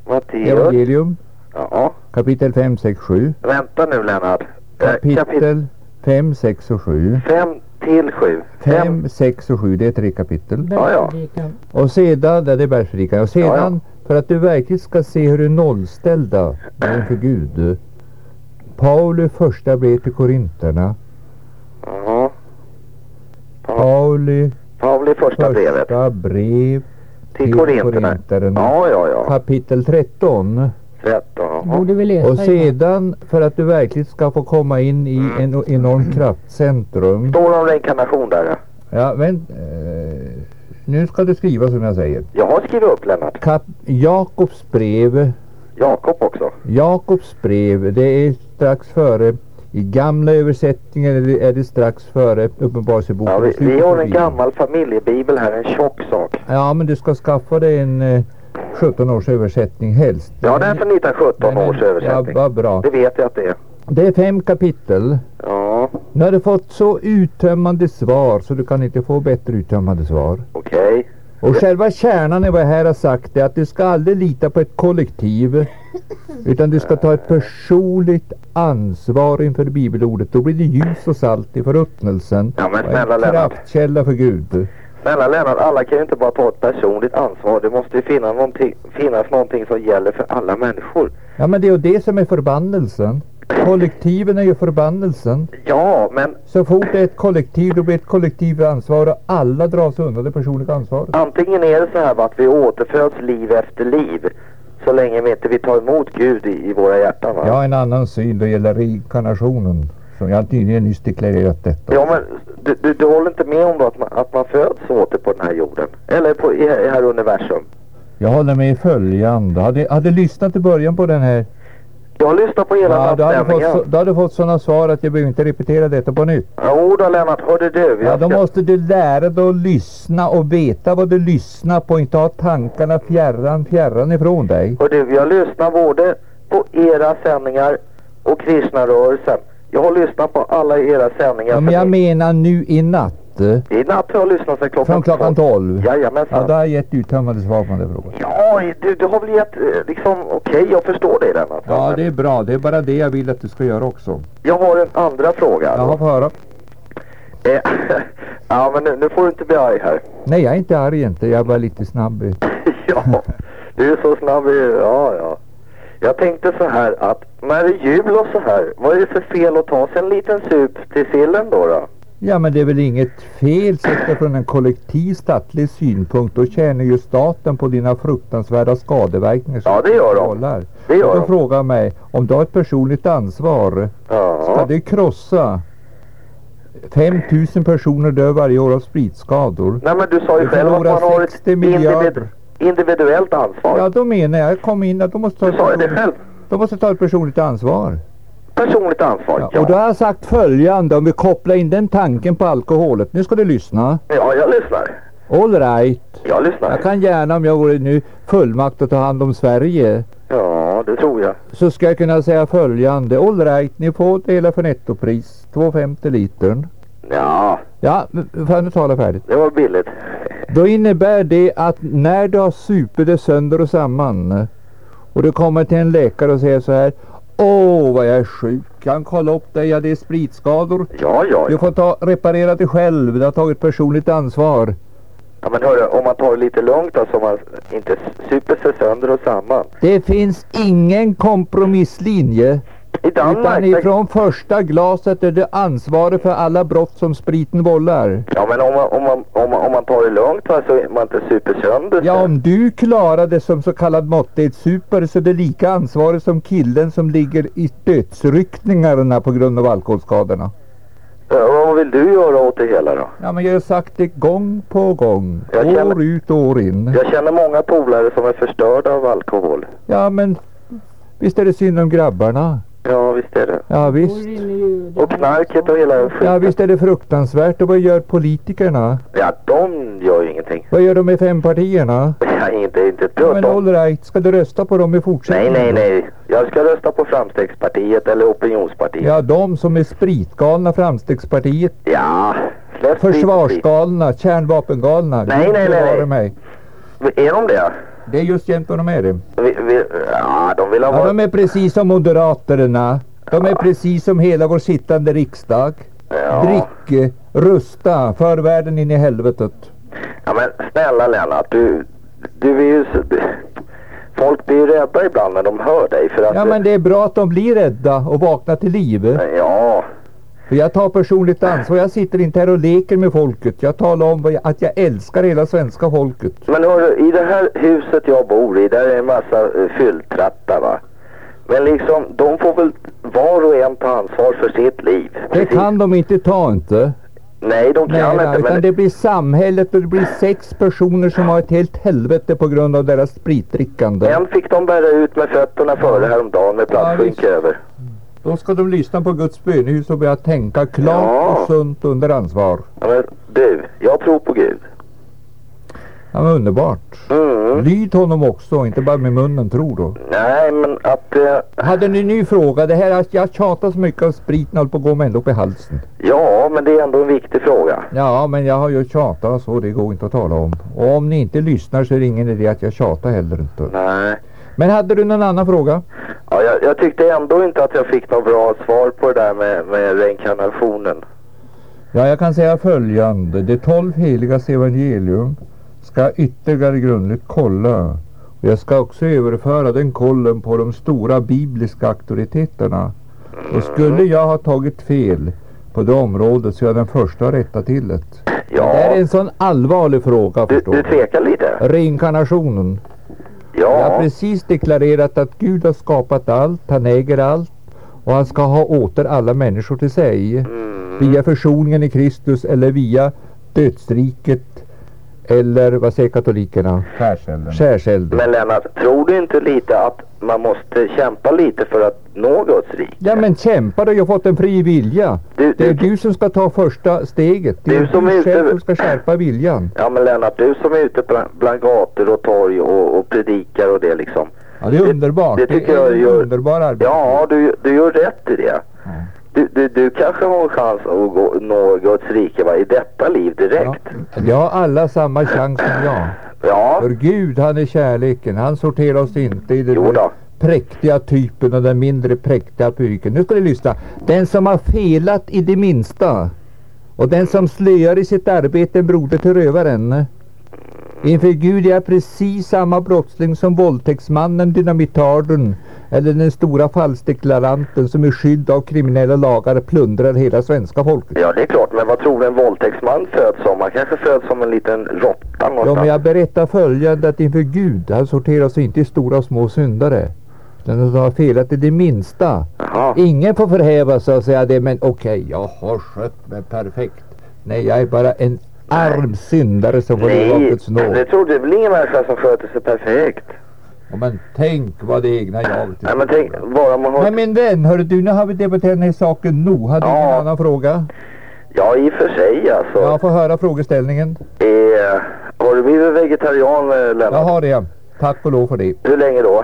Matteus. evangelium, Ja. kapitel 5, 6, 7. Vänta nu Lennart. Eh, Kapitel Kapitel 5, 6 och 7. 5 till 7. 5, 6 och 7, det är tre kapitel. Ja, ja. Och sedan, det är bergspredikan. Och sedan, för att du verkligen ska se hur du är nollställda inför Gud. Pauli första brev till Korinterna. Ja. Pa- Pauli Pauli första brevet. första brev Till Korinterna. Ja, ja, ja. Kapitel 13. 13. Borde vi läsa Och sedan för att du verkligen ska få komma in i en enormt kraftcentrum. Står det om reinkarnation där? ja? Vänt. Eh, nu ska du skriva som jag säger. Jag har skrivit upp Lennart. Kap Jakobs brev. Jakob också. Jakobs brev. Det är strax före. I gamla översättningen är det, är det strax före Uppenbarelseboken. Ja, vi, vi har en gammal familjebibel här, en tjock sak. Ja, men du ska skaffa dig en eh, 17 års översättning helst. Ja, den är från 1917 Den är- års översättning. Ja, vad bra. Det vet jag att det är. Det är fem kapitel. Ja, Nu har du fått så uttömmande svar så du kan inte få bättre uttömmande svar. okej. Och själva kärnan i vad jag här har sagt är att du ska aldrig lita på ett kollektiv. Utan du ska ta ett personligt ansvar inför bibelordet. Då blir det ljus och salt i förruttnelsen. Ja, men Och snälla en Lennart. kraftkälla för Gud. Snälla Lennart, alla kan ju inte bara ta ett personligt ansvar. Det måste ju finnas någonting, finnas någonting som gäller för alla människor. Ja men det är ju det som är förbannelsen. Kollektiven är ju förbannelsen. Ja, men Så fort det är ett kollektiv då blir ett kollektivt ansvar och alla dras undan det personliga ansvaret. antingen är det så här att vi återföds liv efter liv. Så länge vi inte vill ta emot Gud i, i våra hjärtan va? Jag har en annan syn det gäller reinkarnationen. Som jag tydligen nyss deklarerat detta. Ja men du, du, du håller inte med om då att man, att man föds åter på den här jorden? Eller på, i, här universum? Jag håller med i följande. Hade, hade lyssnat i början på den här. Jag har lyssnat på hela Ja, du, hade fått, så, du hade fått sådana svar att jag behöver inte repetera detta på nytt. Jo då Lennart, hörde du. Ja, då ska- måste du lära dig att lyssna och veta vad du lyssnar på. Inte ha tankarna fjärran, fjärran ifrån dig. Hör du, jag lyssnar både på era sändningar och kristnarörelsen. Jag har lyssnat på alla era sändningar. Ja, men jag menar nu i natt. I natt har jag lyssnat sedan klockan Från klockan 12. Ja, Jajamensan. då har jag gett uttömmande svar på den frågan. Ja, du, du har väl gett eh, liksom, okej jag förstår dig Lennart. Ja, det är bra. Det är bara det jag vill att du ska göra också. Jag har en andra fråga. Jag får höra. Eh, (laughs) ja men nu, nu får du inte bli arg här. Nej, jag är inte arg inte. Jag är bara lite snabb. (laughs) ja, du är så snabb ja ja. Jag tänkte så här att när det är jul och så här, vad är det för fel att ta sig en liten sup till sillen då då? Ja, men det är väl inget fel sett från en kollektiv statlig synpunkt. Då tjänar ju staten på dina fruktansvärda skadeverkningar. Ja, det gör de. Det gör de. frågar mig, om du har ett personligt ansvar, ska Ja. det krossa 5000 personer dör varje år av spritskador? Nej men du sa ju Du själv att man har ett 60 miljarder. Individ, individuellt ansvar. Ja, då menar jag, kom in att du måste ta Du ett sa ju det själv. du måste ta ett personligt ansvar. Personligt ansvar, Ja, ja. och då har jag sagt följande, om vi kopplar in den tanken på alkoholet. Nu ska du lyssna. Ja, jag lyssnar. All right. Jag lyssnar. Jag kan gärna om jag vore nu fullmakt att ta hand om Sverige. Ja, det tror jag. Så ska jag kunna säga följande. All right, ni får dela för nettopris. 2,50 litern. Ja, Ja, får nu tala färdigt? det var billigt. Då innebär det att när du har supit det sönder och samman och du kommer till en läkare och säger så här Åh vad jag är sjuk, kan kolla upp dig, ja det är spritskador. Ja, ja. Du får ta, reparera dig själv, du har tagit personligt ansvar. Ja men hörru, om man tar det lite lugnt då så man inte super sig sönder och samman. Det finns ingen kompromisslinje. I Danmark... Utan ifrån första glaset är det ansvaret för alla brott som spriten vållar. Ja men om man, om man, om man, om man tar det lugnt va, så man inte super sönder Ja, om du klarar det som så kallad måttlighetssupare så är det lika ansvarig som killen som ligger i dödsryckningarna på grund av alkoholskadorna. Ja, vad vill du göra åt det hela då? Ja, men jag har sagt det gång på gång. Jag år känner- ut och år in. Jag känner många polare som är förstörda av alkohol. Ja, men visst är det synd om grabbarna. Ja visst är det. Ja, visst. Och knarket och hela skiten. Ja, visst är det fruktansvärt. Och vad gör politikerna? Ja, de gör ju ingenting. Vad gör de med fempartierna? (laughs) Ja, inte, inte ett Ja, men all right, ska du rösta på dem i Nej, fortsättningen? nej, nej. Jag ska rösta på Framstegspartiet eller Opinionspartiet. Ja, de som är spritgalna, Framstegspartiet, Ja, försvarsgalna, kärnvapengalna. Nej, nej, nej, nej. mig. Är de det? Det är just jämt vad de är det. Vi, vi, ja, de vill ha Ja, de är precis som moderaterna. De är precis som hela vår sittande riksdag. Ja. Drick, rusta, för världen in i helvetet. ja, men snälla Lennart, du, du är ju så... Folk blir ju rädda ibland när de hör dig för att... Ja, men det är bra att de blir rädda och vaknar till liv. Ja, För jag tar personligt ansvar. Jag sitter inte här och leker med folket. Jag talar om att jag älskar hela svenska folket. men hörru, i det här huset jag bor i, där är en massa uh, fylltrattar va. Men liksom, de får väl var och en ta ansvar för sitt liv. Det kan de inte ta inte. Nej, de kan Nej, inte. utan Men det blir samhället och det blir sex personer som har ett helt helvete på grund av deras spritdrickande. en fick de bära ut med fötterna före häromdagen med plastskynke över. Då ska de lyssna på Guds bönehus och börja tänka klart Ja. och sunt under ansvar. Ja, men du, jag tror på Gud. Ja, men underbart. Mm. Lyd honom också, inte bara med munnen tro då. Nej, men att... Eh, Hade ni en ny fråga? Det här, att jag tjatar så mycket om spriten håller på att gå mig ända upp i halsen. ja, men det är ändå en viktig fråga. Ja, men jag har ju tjatat så, det går inte att tala om. Och om ni inte lyssnar så är det ingen idé att jag tjatar heller inte. Nej. Men hade du någon annan fråga? Ja, jag, jag tyckte ändå inte att jag fick något bra svar på det där med, med reinkarnationen. Ja, jag kan säga följande. De tolv heligas evangelium ska ytterligare grundligt kolla. Och jag ska också överföra den kollen på de stora bibliska auktoriteterna. Och skulle jag ha tagit fel på det området så är jag den första att rätta till det. Ja. Det är en sån allvarlig fråga Du, du tvekar lite? Reinkarnationen. Jag har Ja. precis deklarerat att Gud har skapat allt, han äger allt och han ska ha åter alla människor till sig. Mm. Via försoningen i Kristus eller via dödsriket eller vad säger katolikerna? Skärselden. Skärselden. Men Lennart, tror du inte lite att man måste kämpa lite för att nå Guds rike? Ja men kämpa då, jag har fått en fri vilja. Du, Det är du, du som ska ta första steget. Det är Du som du är ute- själv som ska skärpa viljan. ja men Lennart, du som är ute bland, bland gator och torg och, och predikar och det liksom. Ja det är Det- underbart. det tycker är jag gör- underbar arbete. Ja, du, du gör rätt i det. Du, du, du kanske har en chans att gå, nå Guds rike va? i detta liv direkt. Ja. Vi har alla samma chans som jag. Ja, För Gud han är kärleken. Han sorterar oss inte i den präktiga typen och den mindre präktiga pyken. Nu ska ni lyssna. Den som har felat i det minsta och den som slöar i sitt arbete en broder till rövaren. Inför Gud är jag precis samma brottsling som våldtäktsmannen, dynamitarden eller den stora falskdeklaranten som i skydd av kriminella lagar plundrar hela svenska folket. Ja, det är klart. Men vad tror du en våldtäktsman föds som? Han kanske föds som en liten råtta Ja, någonstans. men jag berättar följande att inför Gud, han sorterar sig inte i stora och små syndare. Utan att har felat i det minsta. Jaha. Ingen får förhäva sig och säga det, men okej, jag har skött mig perfekt. Nej, jag är bara en arm syndare som får leva av Nej, Guds det nåd. du väl ingen människa som sköter sig perfekt? Ja, men tänk vad det egna jaget Nej, men tänk bara man har... Nej min vän, hörru du, nu har vi debatterat den här saken nog. Hade du Ja. någon annan fråga? Ja, i och för sig alltså. Jag får höra frågeställningen. Eh, har du blivit vegetarian, eh, Lennart? Jag har det. Tack och lov för det. Hur länge då?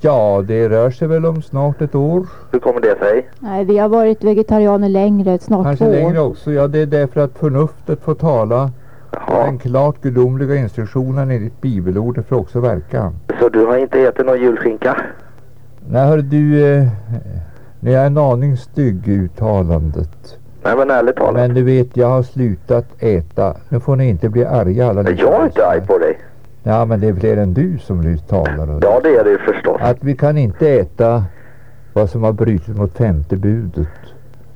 Ja, det rör sig väl om snart ett år. Hur kommer det sig? Nej, vi har varit vegetarianer längre, snart Kanske två längre år. också. Ja, det är därför att förnuftet får tala. Jaha. Den klart gudomliga instruktionen enligt bibelordet får också verka. Så du har inte ätit någon julskinka? Nej, hör du, eh, nu är jag en aning stygg i uttalandet. Nej, men ärligt talat. Men du vet, jag har slutat äta. Nu får ni inte bli arga alla ni Jag är inte arg på dig. Ja, men det är fler än du som nu talar. Ja, det är det förstås. Att vi kan inte äta vad som har brutit mot femte budet.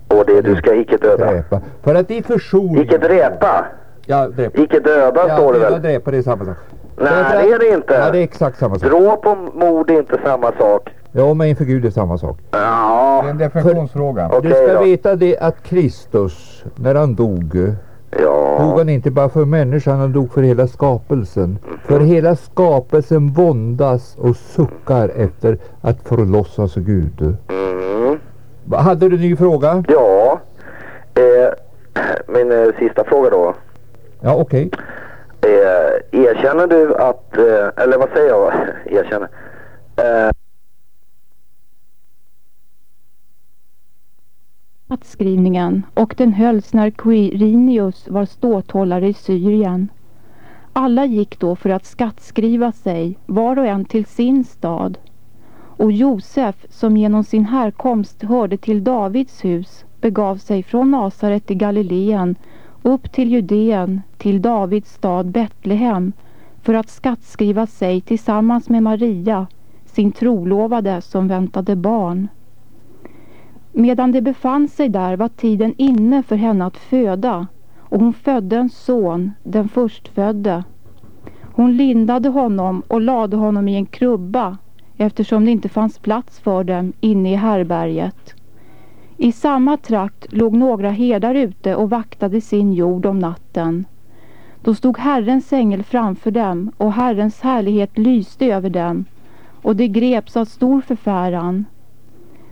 Och det du ska icke döda. Dräpa. För att i försoning... Icke dräpa. Ja, dräpa. Icke döda Ja, står det väl? dräpa, det är samma sak. Nej, det att- är det inte. Ja, det är exakt samma sak. Dråp och mord är inte samma sak. Ja, men inför Gud är samma sak. Ja, Det är en definitionsfråga. Du okej ska då. veta det att Kristus, när han dog, dog Ja. han inte bara för människan, han dog för hela skapelsen. För hela skapelsen våndas och suckar efter att förlossas av Gud. Mm. Hade du en ny fråga? Ja. Eh, min eh, sista fråga då. Ja, okej. Eh, erkänner du att, eh, eller vad säger jag? (laughs) Erkänner. Nattskrivningen Skattskrivningen och den hölls när Quirinius var ståthållare i Syrien. Alla gick då för att skattskriva sig, var och en till sin stad. Och Josef, som genom sin härkomst hörde till Davids hus, begav sig från Nasaret i Galileen upp till Judeen, till Davids stad Betlehem, för att skattskriva sig tillsammans med Maria, sin trolovade som väntade barn. Medan de befann sig där var tiden inne för henne att föda och hon födde en son, den förstfödde. Hon lindade honom och lade honom i en krubba eftersom det inte fanns plats för dem inne i härberget. I samma trakt låg några herdar ute och vaktade sin jord om natten. Då stod Herrens ängel framför dem och Herrens härlighet lyste över dem och de greps av stor förfäran.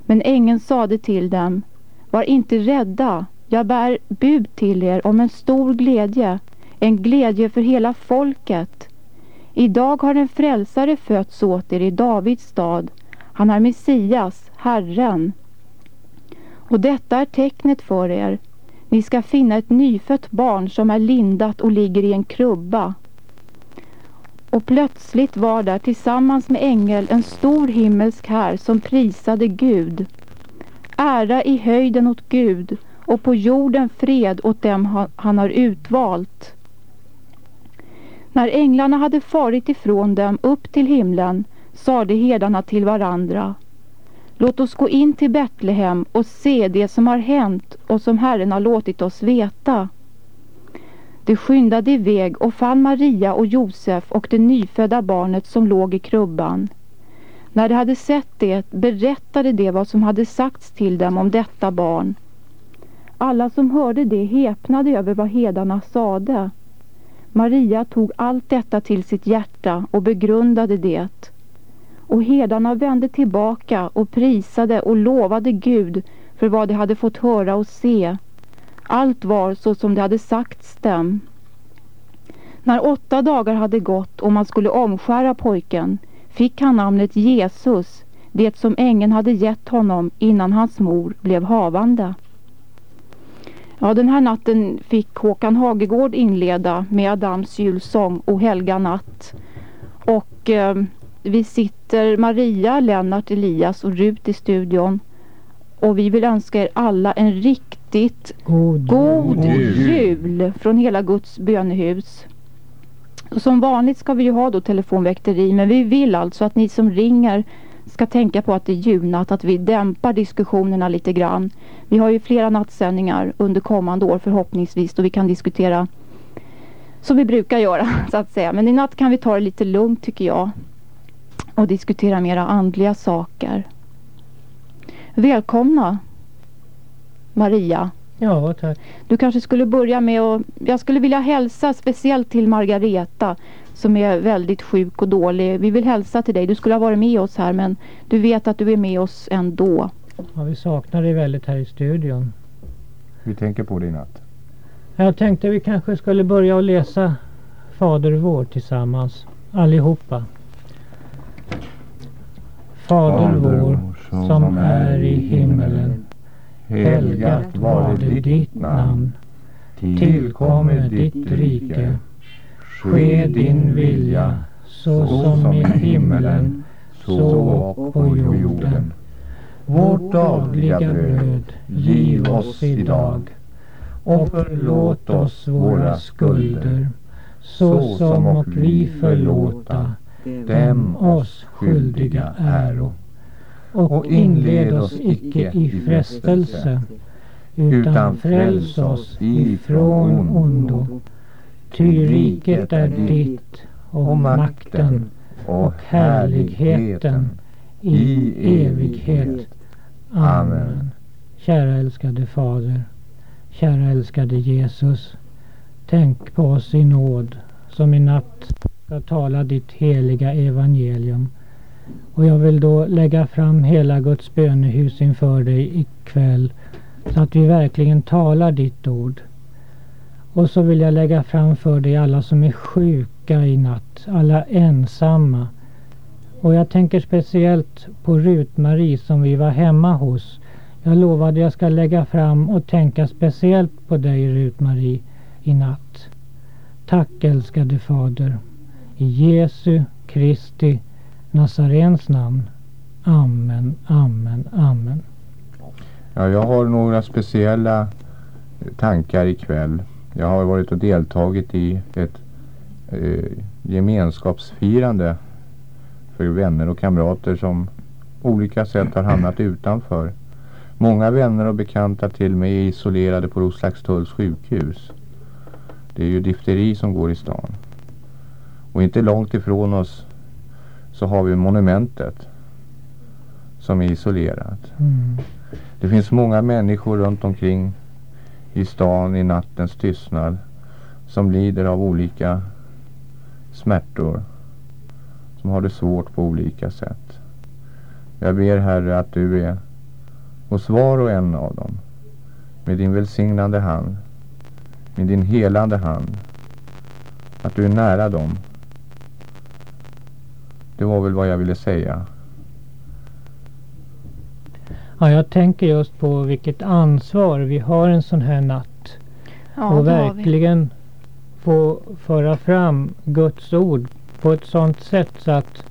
Men ängeln sade till dem, var inte rädda, jag bär bud till er om en stor glädje, en glädje för hela folket. Idag har en frälsare fötts åt er i Davids stad. Han är Messias, Herren. Och detta är tecknet för er. Ni ska finna ett nyfött barn som är lindat och ligger i en krubba. Och plötsligt var där tillsammans med ängel en stor himmelsk här som prisade Gud. Ära i höjden åt Gud och på jorden fred åt dem han har utvalt. När änglarna hade farit ifrån dem upp till himlen sade herdarna till varandra Låt oss gå in till Betlehem och se det som har hänt och som Herren har låtit oss veta. De skyndade iväg och fann Maria och Josef och det nyfödda barnet som låg i krubban. När de hade sett det berättade de vad som hade sagts till dem om detta barn. Alla som hörde det häpnade över vad hedarna sade. Maria tog allt detta till sitt hjärta och begrundade det. Och herdarna vände tillbaka och prisade och lovade Gud för vad de hade fått höra och se. Allt var så som det hade sagts dem. När åtta dagar hade gått och man skulle omskära pojken fick han namnet Jesus, det som ängeln hade gett honom innan hans mor blev havande. Ja, den här natten fick Håkan Hagegård inleda med Adams julsång O helga natt. Och eh, vi sitter Maria, Lennart, Elias och Rut i studion. Och vi vill önska er alla en riktigt God, god jul. jul från hela Guds bönehus. Och som vanligt ska vi ju ha då telefonväkteri men vi vill alltså att ni som ringer ska tänka på att det är julnatt, att vi dämpar diskussionerna lite grann. Vi har ju flera nattsändningar under kommande år förhoppningsvis då vi kan diskutera som vi brukar göra (laughs) så att säga. Men i natt kan vi ta det lite lugnt tycker jag och diskutera mera andliga saker. Välkomna Maria. Ja, tack. Du kanske skulle börja med att, jag skulle vilja hälsa speciellt till Margareta som är väldigt sjuk och dålig. Vi vill hälsa till dig. Du skulle ha varit med oss här men du vet att du är med oss ändå. Ja, vi saknar dig väldigt här i studion. Vi tänker på det i natt. Jag tänkte vi kanske skulle börja att läsa Fader vår tillsammans. Allihopa. Fader vår som är i himmelen. Helgat varde ditt namn. Tillkomme ditt rike. Ske din vilja så som i himmelen så på jorden. Vårt dagliga bröd giv oss idag och förlåt oss våra skulder så som och vi förlåta dem oss skyldiga äro. Och inled oss icke i frestelse utan fräls oss ifrån ondo. Ty riket är ditt och makten och härligheten i evighet. Amen. Kära älskade Fader, kära älskade Jesus. Tänk på oss i nåd som i natt ska tala ditt heliga evangelium. Och jag vill då lägga fram hela Guds bönehus inför dig ikväll så att vi verkligen talar ditt ord. Och så vill jag lägga fram för dig alla som är sjuka i natt, alla ensamma. Och jag tänker speciellt på Rut-Marie som vi var hemma hos. Jag lovade jag ska lägga fram och tänka speciellt på dig Rut-Marie i natt. Tack älskade Fader. I Jesu Kristi Nazarens namn. Amen, amen, amen. Ja, jag har några speciella tankar ikväll. Jag har varit och deltagit i ett eh, gemenskapsfirande för vänner och kamrater som olika sätt har hamnat utanför. Många vänner och bekanta till mig är isolerade på Roslagstulls sjukhus. Det är ju difteri som går i stan. Och inte långt ifrån oss så har vi monumentet som är isolerat. Mm. Det finns många människor runt omkring i stan i nattens tystnad som lider av olika smärtor. Som har det svårt på olika sätt. Jag ber Herre att du är hos var och en av dem med din välsignande hand, med din helande hand. Att du är nära dem. Det var väl vad jag ville säga. Ja, jag tänker just på vilket ansvar vi har en sån här natt. Ja, och verkligen få föra fram Guds ord på ett sånt sätt så att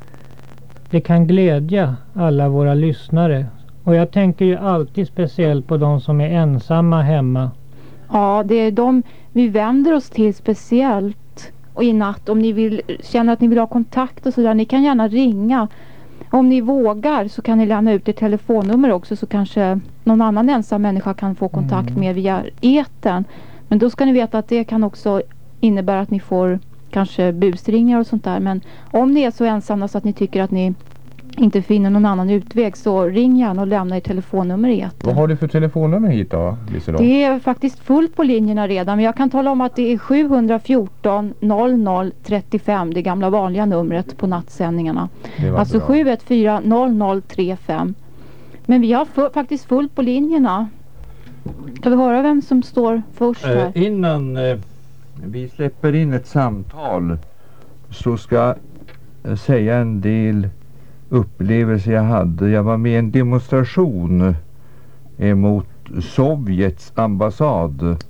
det kan glädja alla våra lyssnare. Och jag tänker ju alltid speciellt på de som är ensamma hemma. Ja, det är de vi vänder oss till speciellt. Och i natt om ni vill, känner att ni vill ha kontakt och sådär. Ni kan gärna ringa. Om ni vågar så kan ni lämna ut ett telefonnummer också så kanske någon annan ensam människa kan få kontakt med via etern. Men då ska ni veta att det kan också innebära att ni får kanske busringningar och sånt där. Men om ni är så ensamma så att ni tycker att ni inte finner någon annan utväg så ring gärna och lämna ert telefonnummer i etern. Vad har du för telefonnummer hit då, Liselott? Det är faktiskt fullt på linjerna redan men jag kan tala om att det är 714 00 35 det gamla vanliga numret på nattsändningarna. Alltså bra. 714 0035. Men vi har faktiskt fullt på linjerna. Kan vi höra vem som står först här? Eh, innan eh, vi släpper in ett samtal så ska jag eh, säga en del upplevelse jag hade. Jag var med i en demonstration emot Sovjets ambassad.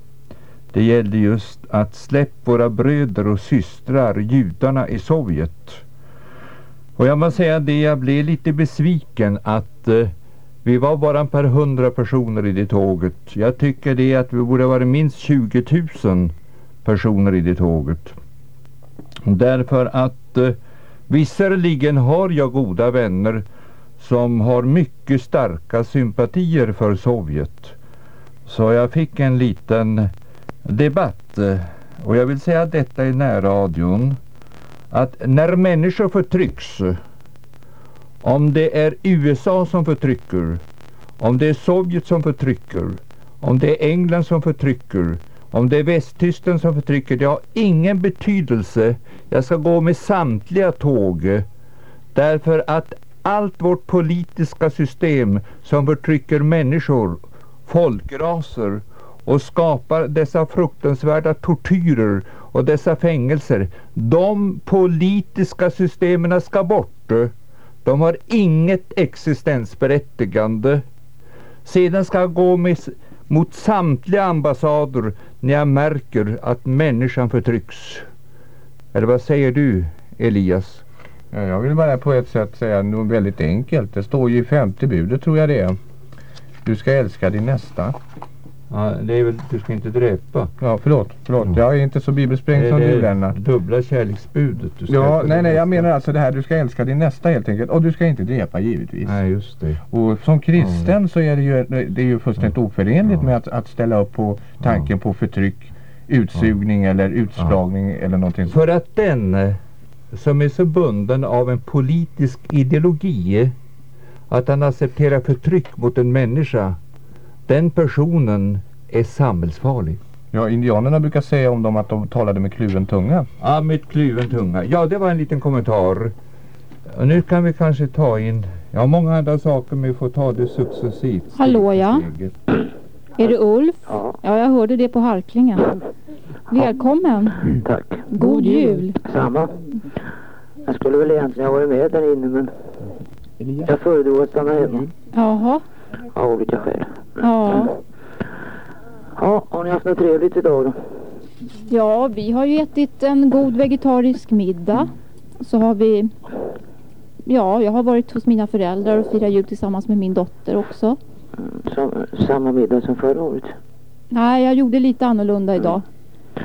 Det gällde just att släpp våra bröder och systrar, judarna i Sovjet. Och jag måste säga det, jag blev lite besviken att eh, vi var bara ett par hundra personer i det tåget. Jag tycker det att vi borde vara minst 20 000 personer i det tåget. Därför att eh, visserligen har jag goda vänner som har mycket starka sympatier för Sovjet. Så jag fick en liten debatt. Och jag vill säga detta i närradion. Att när människor förtrycks om det är USA som förtrycker, om det är Sovjet som förtrycker, om det är England som förtrycker, om det är Västtyskland som förtrycker, det har ingen betydelse. Jag ska gå med samtliga tåg. Därför att allt vårt politiska system som förtrycker människor, folkraser och skapar dessa fruktansvärda tortyrer och dessa fängelser. De politiska systemen ska bort. De har inget existensberättigande. Sedan ska jag gå med, mot samtliga ambassader när jag märker att människan förtrycks. Eller vad säger du Elias? Ja, jag vill bara på ett sätt säga något väldigt enkelt. Det står ju i femte budet tror jag det är. Du ska älska din nästa. Ja, det är väl du ska inte dräpa. Ja, förlåt. förlåt. Jag är inte så bibelsprängd Det som du det Lennart. dubbla kärleksbudet. Du ska Ja, nej, nej, jag menar alltså det här. Du ska älska din nästa helt enkelt. Och du ska inte dräpa givetvis. Nej, just det. Och som kristen så är det ju, det är ju fullständigt oförenligt med att, att ställa upp på tanken på förtryck, utsugning eller utslagning eller någonting. För att den eh, som är så bunden av en politisk ideologi att han accepterar förtryck mot en människa, den personen är samhällsfarlig. Ja, indianerna brukar säga om dem att de talade med kluven tunga. Ja, med kluven tunga. Ja, det var en liten kommentar. Och nu kan vi kanske ta in, ja många andra saker men vi får ta det successivt. Hallå, ja. (clears throat) Är det Ulf? Ja, Ja, jag hörde det på harklingen. Välkommen. tack. God jul. Samma. Jag skulle väl egentligen ha varit med där inne men jag föredrog att stanna hemma Jaha. Av olika skäl. Ja. Ja, har ni haft något trevligt idag då? Ja, vi har ju ätit en god vegetarisk middag. Så har vi... Ja, jag har varit hos mina föräldrar och firat jul tillsammans med min dotter också. Sam, samma middag som förra året? Nej, jag gjorde lite annorlunda idag.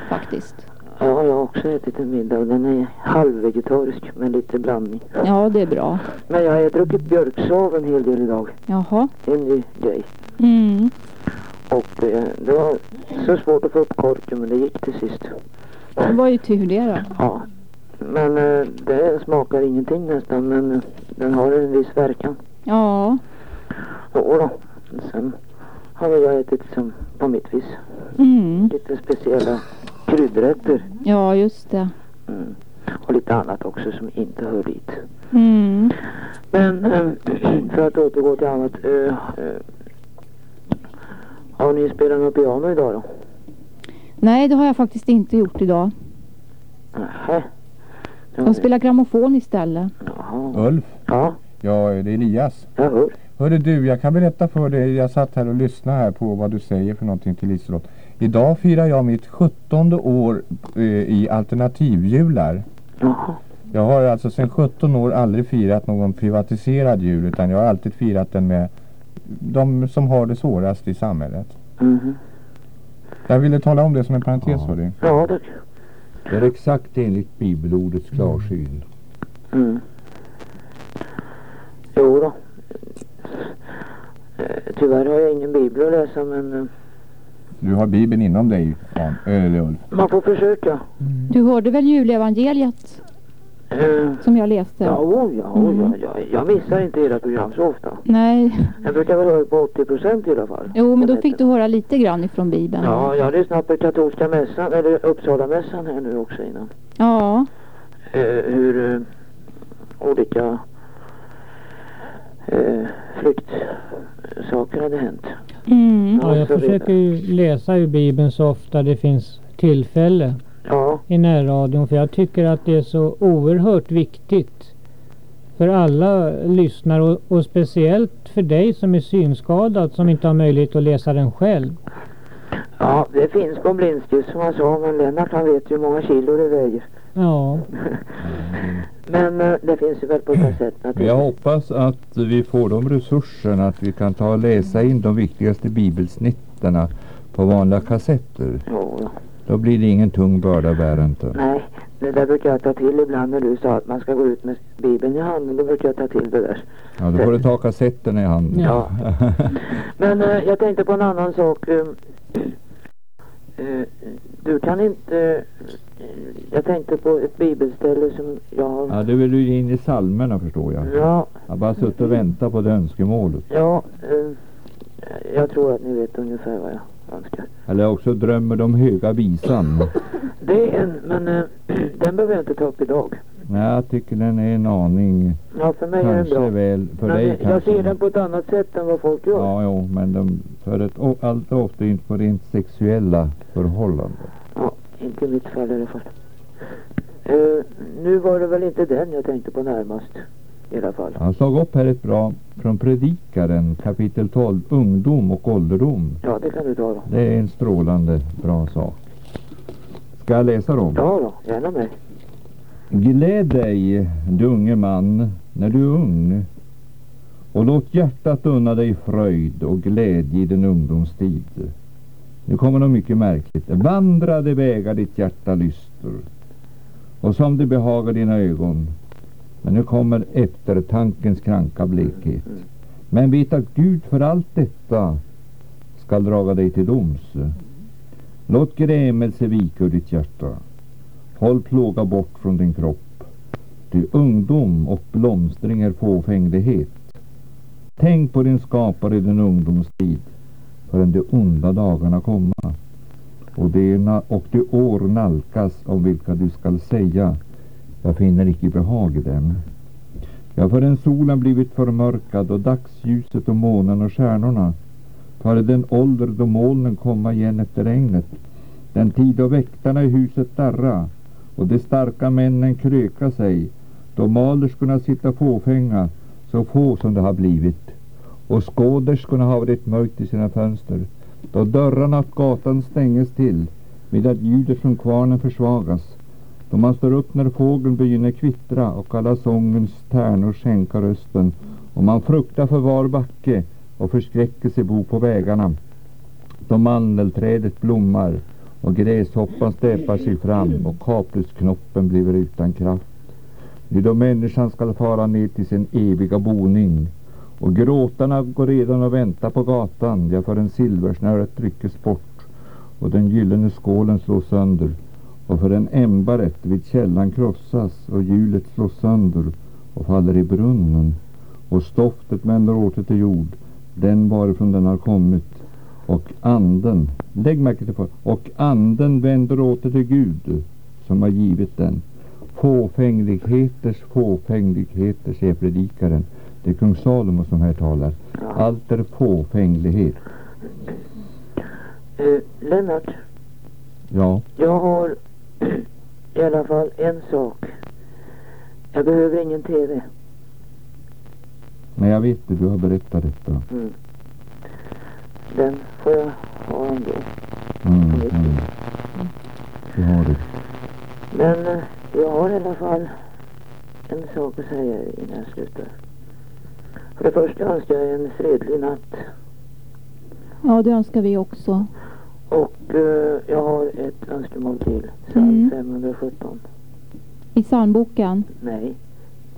Faktiskt. Ja, jag har också ätit en middag och den är halvvegetarisk med lite blandning. Ja, det är bra. Men jag har druckit björksav en hel del idag. Jaha. En ny grej. Mm. Och eh, det var så svårt att få upp korken men det gick till sist. Det var ju tur det då. Ja. Men eh, det smakar ingenting nästan men eh, den har en viss verkan. Ja. Jo då. Sen har jag ätit som på mitt vis. Mm. Lite speciella kryddrätter. Ja, just det. Mm. Och lite annat också som inte hör dit. Mm. Men eh, (clears throat) för att återgå till annat. Eh, eh, har ni spelat något piano idag då? Nej, det har jag faktiskt inte gjort idag. Nähä. Jag spelar grammofon istället. Jaha. Ulf? Ja? Ja, det är Elias. Jag hör. Hörru du, jag kan berätta för dig. Jag satt här och lyssnade här på vad du säger för någonting till Liselott. Idag firar jag mitt 17 år eh, i alternativjular. Jaha. Jag har alltså sedan 17 år aldrig firat någon privatiserad jul utan jag har alltid firat den med de som har det svårast i samhället. Mhm. Jag ville tala om det som en parentes för dig. Ja, tack. Det är exakt enligt bibelordets klarsyn. Mm. Jo då. Eh, Tyvärr har jag ingen bibel att läsa men eh, Du har Bibeln inom dig, Jan, eller Ulf. man får försöka. Du hörde väl julevangeliet Eh, som jag läste? Ja, oh, ja, oh, ja, ja, jag missar inte era program så ofta. Nej. Jag brukar väl höra på 80 procent i alla fall. Jo, men då fick du höra lite grann ifrån Bibeln. Ja, jag har lyssnat på katolska mässan, eller Uppsala mässan här nu också innan. Ja. Eh, hur eh, olika eh, flyktsaker hade hänt. Mm. Ja, jag försöker ju läsa ur Bibeln så ofta det finns tillfälle Ja. i närradion för jag tycker att det är så oerhört viktigt för alla lyssnare och, och speciellt för dig som är synskadad som inte har möjlighet att läsa den själv. Ja, det finns på blindskrift som han sa, men Lennart han vet ju hur många kilo det väger. Ja. Men eh, det finns ju väl på kassett Men jag naturligtvis. hoppas att vi får de resurserna att vi kan ta och läsa in de viktigaste bibelsnitterna på vanliga kassetter. Jo, då. Då blir det ingen tung börda bära inte. Nej, det där brukar jag ta till ibland när du sa att man ska gå ut med Bibeln i handen. Då brukar jag ta till det där. Ja, då får du ta kassetterna i handen. Ja. (laughs) Men eh, jag tänkte på en annan sak. Eh, du kan inte... eh, jag tänkte på ett bibelställe som jag har... Ja, det vill du in i salmerna förstår jag. Ja, Jag bara suttit och väntat på det önskemålet. ja. eh, jag tror att ni vet ungefär vad jag önskar. Eller också drömmer de höga visan. (laughs) Det är en, men eh, (clears throat) den behöver jag inte ta upp idag. Nej, jag tycker den är en aning Ja, för mig är den kanske bra. väl för men dig jag kanske. ser den på ett annat sätt än vad folk gör. Ja, jo, men de för ett o- allt ofta inte på rent sexuella förhållanden. Ja, inte i mitt fall i alla fall. Eh, nu var det väl inte den jag tänkte på närmast. I alla fall. Han slog upp här ett bra från Predikaren kapitel 12, ungdom och ålderdom. Ja, det kan du ta då. Det är en strålande bra sak. Ska jag läsa dem? Ja då, gärna med. Gläd dig, du unge man, när du är ung. Och låt hjärtat unna dig fröjd och glädje i din ungdomstid. Nu kommer något mycket märkligt. Vandra de vägar ditt hjärta lyster. Och som det behagar dina ögon. Men nu kommer eftertankens kranka blekhet. Men vet att Gud för allt detta skall draga dig till doms. Låt grämelse vika ur ditt hjärta. Håll plåga bort från din kropp. Ty ungdom och blomstring är fåfänglighet. Tänk på din skapare i din ungdomstid förrän de onda dagarna komma. Och de, och de år nalkas om vilka du skall säga jag finner icke behag i dem. Ja, förrän solen blivit förmörkad och dagsljuset och månen och stjärnorna före den ålder då molnen komma igen efter regnet den tid då väktarna i huset darra och de starka männen kröka sig, då malerskorna sitta fåfänga, så få som det har blivit, och skåderskorna har varit mörkt i sina fönster, då dörrarna åt gatan stänges till, med att ljudet från kvarnen försvagas, då man står upp när fågeln begynner kvittra och alla sångens tärnor skänka rösten, och man fruktar för var backe och förskräckelse bo på vägarna, då mandelträdet blommar och gräshoppan stäpar sig fram och kaplusknoppen blir utan kraft. Nu då människan skall fara ner till sin eviga boning och gråtarna går redan och väntar på gatan, ja förrän silversnöret tryckes bort och den gyllene skålen slås sönder och förrän ämbaret vid källan krossas och hjulet slås sönder och faller i brunnen och stoftet vänder åter till jord, den varifrån den har kommit. Och anden, lägg märke till och anden vänder åter till Gud som har givit den. Fåfängligheters fåfängligheter, säger predikaren. Det är kung Salomo som här talar. Allt är fåfänglighet. Eh, Lennart, Ja, jag har i alla fall en sak. Jag behöver ingen TV. men jag vet det, du har berättat detta. Mm. Den får jag ha ändå. Mm, mm. Du har det. Men eh, jag har i alla fall en sak att säga innan jag slutar. För det första önskar jag en fredlig natt. Ja, det önskar vi också. Och eh, jag har ett önskemål till. Psalm Mm. 517. I psalmboken? Nej.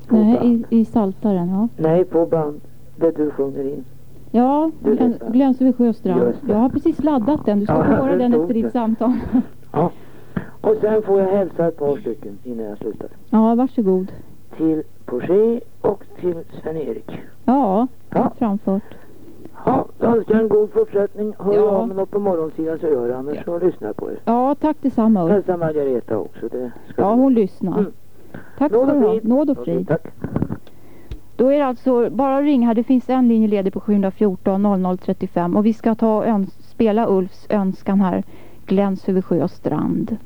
På Nej, band. i, i Saltaren, ja. Nej, på band. Det du sjunger in. Ja, Du va? Glänsö vid Sjöstrand. Just det. Jag har precis laddat den. Du ska Ja, få höra jag den förstod efter ditt samtal. Ja. Och sen får jag hälsa ett par stycken innan jag slutar. Ja, varsågod. Till Porché och till Sven-Erik. Ja, Ja. framfört. Ja, jag önskar en god fortsättning. Hör Ja. av mig något på morgonsidan så gör jag annars så lyssnar på er. Ja, tack detsamma. Hälsa Margareta också. Det ska Ja, hon lyssnar. Mm. Tack Nåd ska du ha. Nåd och frid. Tack. Då är det alltså bara att ringa. Det finns en linje ledig på 714 0035 och vi ska ta spela Ulfs önskan här. Gläns över sjö och strand.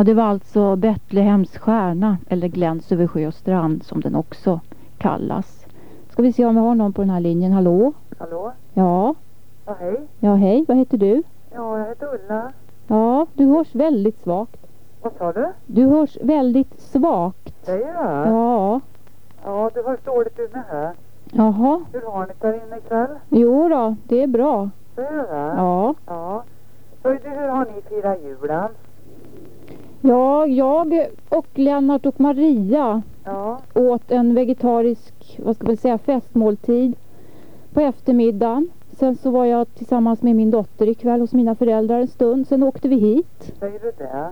Ja, det var alltså Betlehems stjärna eller Gläns över sjö och strand som den också kallas. Ska vi se om vi har någon på den här linjen. Hallå? Hallå? Ja, Ja, hej. ja hej. Vad heter du? Ja, jag heter Ulla. Ja, du hörs väldigt svagt. Vad sa du? Du hörs väldigt svagt. Säger du? Ja. Ja, du hörs dåligt du med här. Jaha. Hur har ni där inne ikväll? Jo då, det är bra. Säger du det? Ja. Ja. Hör du, hur har ni firat julen? Ja, jag och Lennart och Maria Ja. åt en vegetarisk, vad ska man säga, festmåltid på eftermiddagen. Sen så var jag tillsammans med min dotter ikväll hos mina föräldrar en stund. Sen åkte vi hit. Säger du det?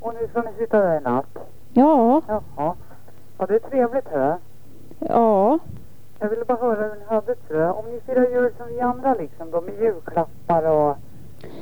Och nu ska ni sitta där i natt? Ja, Jaha. Ja, det är trevligt hör. ja. Jag ville bara höra hur ni hade det. Om ni firar jul som vi andra liksom då med julklappar och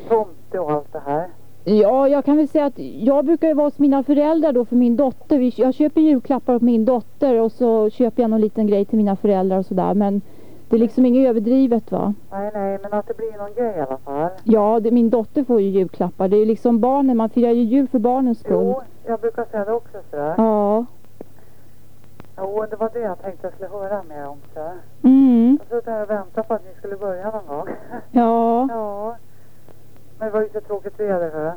tomte och allt det här. Ja, jag kan väl säga att jag brukar ju vara hos mina föräldrar då för min dotter. Jag köper julklappar åt min dotter och så köper jag någon liten grej till mina föräldrar och sådär. Men det är liksom inget överdrivet va? Nej, nej, men att det blir någon grej i alla fall. Ja, det, min dotter får ju julklappar. Det är ju liksom barnen, man firar ju jul för barnens skull. Jo, jag brukar säga det också sådär. Ja. Jo, det var det jag tänkte jag skulle höra mer om så. Mm. Jag satt här och väntade på att ni skulle börja någon gång. Ja. (laughs) ja. Men det var ju så tråkigt väder hörru.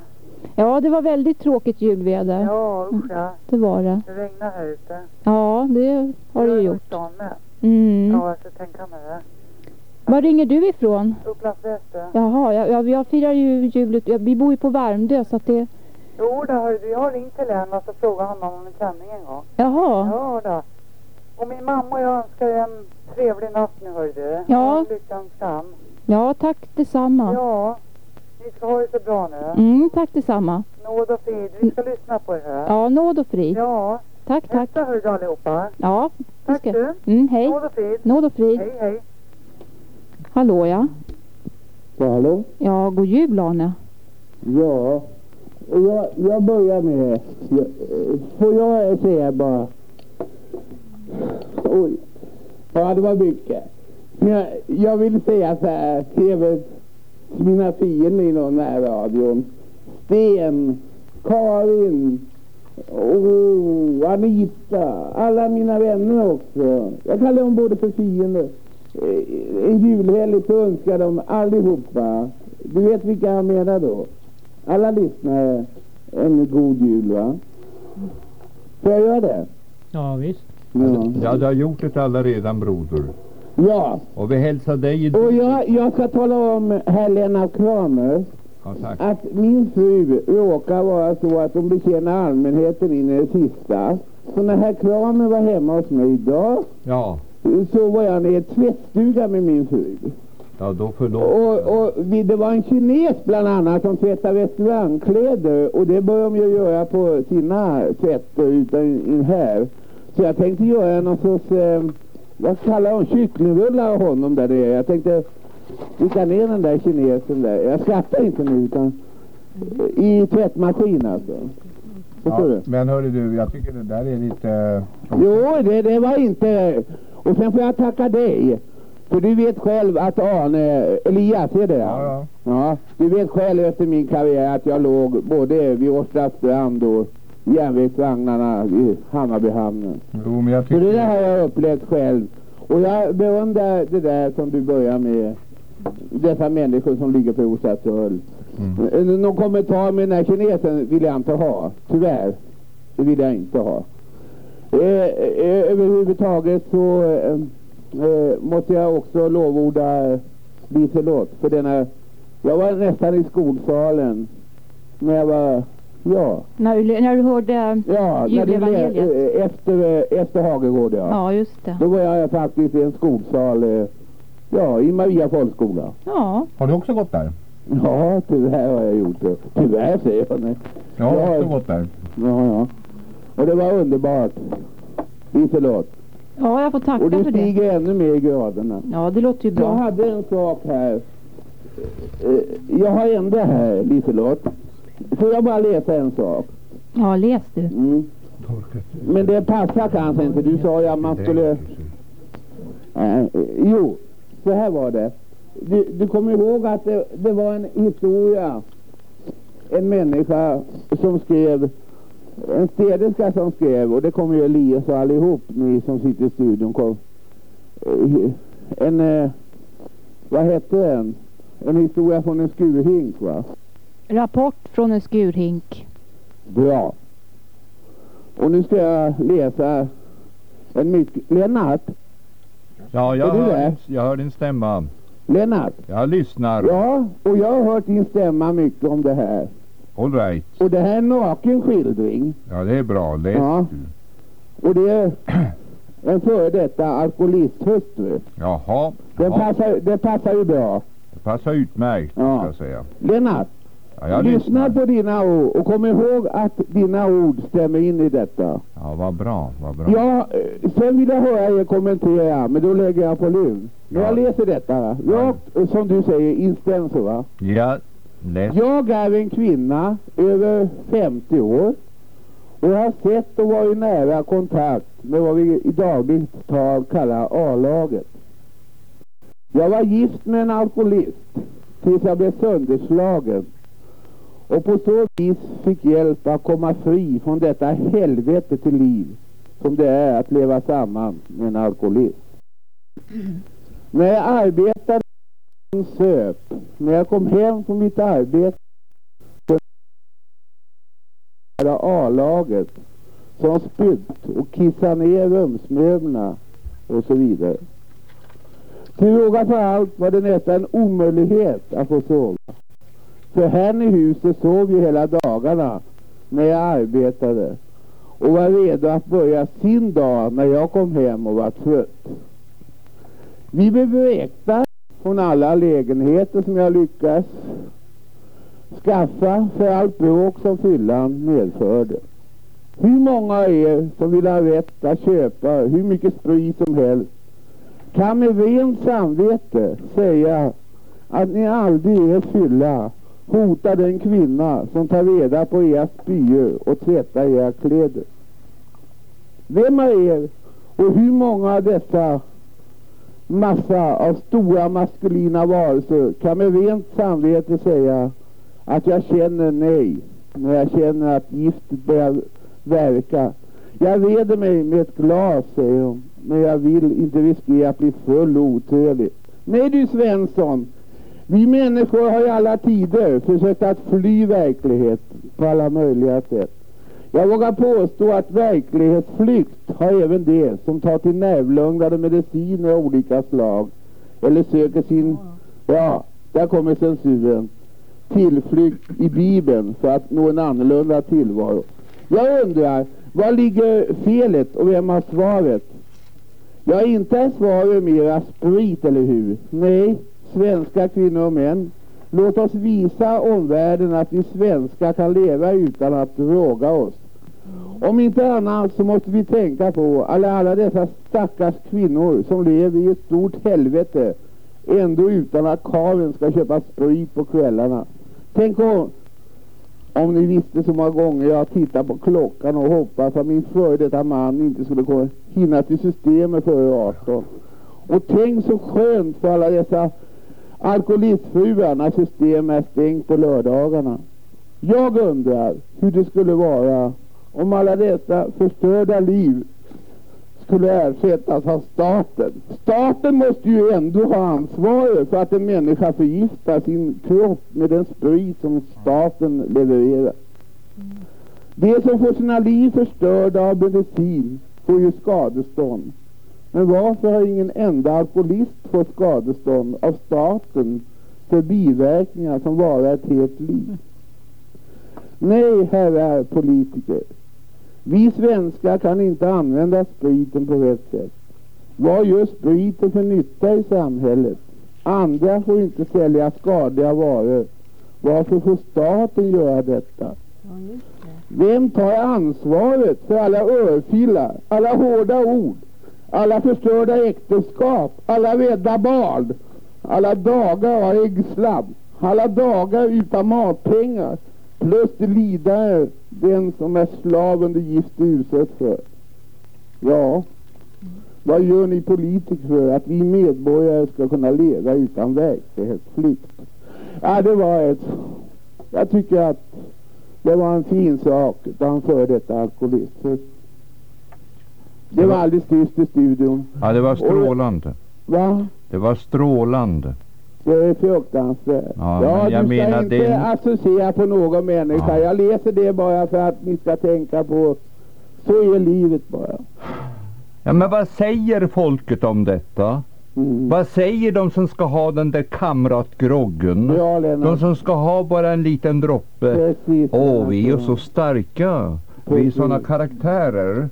Ja, det var väldigt tråkigt julväder. Ja, usch ja. Det var det. Det regnar här ute. Ja, det har det ju gjort. Stan med. Mm. Ja, jag ska tänka mig det. Var ringer du ifrån? Upplands Väsby. Jaha, jag, jag, jag firar ju julet. Jag, vi bor ju på Värmdö så att det... Jo, då, hörru, jag har ringt till Lennart och frågat honom om en sändning en gång. Jaha. Ja, då. Och min mamma och jag önskar en trevlig natt nu, hör du. Ja. En Lyckans skam. Ja, tack detsamma. Ja. Ni ska ha det så bra nu. Mm, tack detsamma. Nåd och frid. Vi ska lyssna på er här. Ja, nåd och frid. Ja. Tack, tack. Hälsa hör du allihopa. Ja, det Tack ska du. Mm, hej. Nåd och frid. Nåd och frid. Hej, hej. Hallå ja. Ja, hallå? Ja, god jul Arne. Ja, jag, jag börjar med... Jag, eh, får jag säga bara... Oj. Ja, det var mycket. Jag, jag vill säga så här även mina fiender inom närradion. Sten, Karin, oh, Anita, alla mina vänner också. Jag kallar dem både för fiender. Eh, En julhelg så önskar de allihopa, du vet vilka jag menar då? Alla lyssnare en god jul va? Får jag göra det? Ja, visst. Ja. Ja, du har gjort det alla redan broder. Ja, Och vi hälsar dig och jag, jag ska tala om herr Lennart Kramer Ja, att min fru råkar vara så att hon betjänar allmänheten in i det sista. Så när herr Kramer var hemma hos mig idag Ja, så var jag nere i tvättstugan med min fru. ja då förlåt. Och, och vi, det var en kines bland annat som tvättade restaurangkläder och det bör de ju göra på sina tvätter utan in här. Så jag tänkte göra någon sorts, eh, vad kallar de, kycklingrullar av honom där nere. Jag tänkte trycka ner den där kinesen där. Jag skrattar inte nu utan i tvättmaskin alltså. Ja, men hörru du, jag tycker det där är lite... Jo, det, det var inte... Och sen får jag tacka dig. För du vet själv att Arne, Elias är det Ja, ja. Ja, du vet själv efter min karriär att jag låg både vid Årstastrand och järnvägsvagnarna vid Hammarbyhamnen. Jo, men jag Så det tycker... där har jag upplevt själv. Och jag beundrar det där som du börjar med. Dessa människor som ligger på Årstastrand. Mm. Någon kommentar med den här kinesen vill jag inte ha. Tyvärr. Det vill jag inte ha. Eh, eh, överhuvudtaget så eh, eh, måste jag också lovorda Liselott för denna... Jag var nästan i skolsalen när jag var... Ja, När, du- när du hörde ja du lä- julevangeliet? eh, efter, eh, efter Hagegård ja. Ja, just det. Då var jag faktiskt i en skolsal, eh, ja i Maria folkskola. Ja. Har du också gått där? Ja, tyvärr har jag gjort det. Tyvärr säger jag. Nej. Jag har Ja. också gått där. Ja, ja. Och det var underbart. Liselott. Ja, jag får tacka Och det för det. stiger ännu mer i graderna. Ja, det låter ju Jag bra. hade en sak här. Eh, Jag har en det här, Liselott. Får jag bara läsa en sak? Ja, läs du. Mm. Men det passar kanske inte. Du sa ju att man skulle... Eh, jo, så här var det. Du, du kommer ihåg att det, det var en historia. En människa som skrev, en städerska som skrev, och det kommer ju Elias och allihop ni som sitter i studion. Kom, Eh, en, eh, vad hette den? En historia från en skurhink va? Rapport från en skurhink. Bra. Och nu ska jag läsa en mycket... Lennart? Ja, jag hör, där? din, jag hör din stämma. Lennart? Jag lyssnar. Ja, och jag har hört din stämma mycket om det här. All right. Och det här är en naken skildring. Ja, det är bra. Läs Ja. du. Och det är en före detta alkoholisthustru. Jaha. Det Jaha. passar, det passar ju bra. Det passar utmärkt, Ja. ska jag säga. Lennart, Ja, jag lyssna lyssnar. på dina ord och kom ihåg att dina ord stämmer in i detta. Ja, vad bra, vad bra. Ja, eh, sen vill jag höra er kommentera, men då lägger jag på lur. Men Ja. jag läser detta, rakt eh, som du säger, instenso va. Ja, läs. Jag är en kvinna över 50 år och jag har sett och varit nära kontakt med vad vi i dagligt tal kallar A-laget. Jag var gift med en alkoholist tills jag blev sönderslagen och på så vis fick hjälp att komma fri från detta helvete till liv som det är att leva samman med en alkoholist. När jag arbetade som söp, när jag kom hem från mitt arbete var A-laget som spytt och kissade ner rumsmöblerna och så vidare. Till råga för allt var det nästan en omöjlighet att få sova. För här i huset sov ju hela dagarna när jag arbetade och var redo att börja sin dag när jag kom hem och var trött. Vi blev vräkta från alla lägenheter som jag lyckades skaffa för allt bråk som fyllan medförde. Hur många av er som vill ha rätt att köpa hur mycket sprit som helst kan med rent samvete säga att ni aldrig är fylla hotar den kvinna som tar reda på era spyor och tvättar era kläder. Vem av er och hur många av dessa massa av stora maskulina varelser kan med rent samvete säga att jag känner nej när jag känner att giftet börjar verka. Jag reder mig med ett glas, säger hon, men jag vill inte riskera att bli full och otrevlig. Nej du Svensson, vi människor har i alla tider försökt att fly verkligheten på alla möjliga sätt. Jag vågar påstå att verklighetsflykt har även de som tar till nervlugnande mediciner av olika slag eller söker sin, ja, där kommer censuren, tillflykt i Bibeln för att nå en annorlunda tillvaro. Jag undrar, var ligger felet och vem har svaret? Ja, inte är svaret mera sprit, eller hur? Nej, svenska kvinnor och män. Låt oss visa omvärlden att vi svenskar kan leva utan att droga oss. Om inte annat så måste vi tänka på alla, alla dessa stackars kvinnor som lever i ett stort helvete ändå utan att karlen ska köpa sprit på kvällarna. Tänk om, om ni visste så många gånger jag tittar på klockan och hoppas att min före detta man inte skulle hinna till systemet före 18. Och tänk så skönt för alla dessa alkoholistfruar när systemet är stängt på lördagarna. Jag undrar hur det skulle vara om alla dessa förstörda liv skulle ersättas av staten. Staten måste ju ändå ha ansvaret för att en människa förgiftar sin kropp med den sprit som staten levererar. De som får sina liv förstörda av medicin får ju skadestånd. Men varför har ingen enda alkoholist fått skadestånd av staten för biverkningar som varar ett helt liv? Nej, herrar politiker. Vi svenskar kan inte använda spriten på rätt sätt. Vad gör spriten för nytta i samhället? Andra får inte sälja skadliga varor. Varför får staten göra detta? Vem tar ansvaret för alla örfilar, alla hårda ord, alla förstörda äktenskap, alla rädda barn, alla dagar av ängslan, alla dagar utan matpengar, plus det lidande den som är slav under gift utsätts för. Ja, vad gör ni politiker för att vi medborgare ska kunna leva utan verklighetsflykt? Ja, det var ett... Jag tycker att det var en fin sak då före detta alkoholist. Det var alldeles tyst i studion. Ja, det var strålande. Va? Det var strålande. Det är fruktansvärt. Ja, Ja, men jag du ska menar inte associera på någon människa. Ja. Jag läser det bara för att ni ska tänka på så är livet bara. Ja, men vad säger folket om detta? Mm. Vad säger de som ska ha den där kamratgroggen? Ja, de som ska ha bara en liten droppe. Precis. Åh, vi är så starka. Vi är Precis. sådana karaktärer.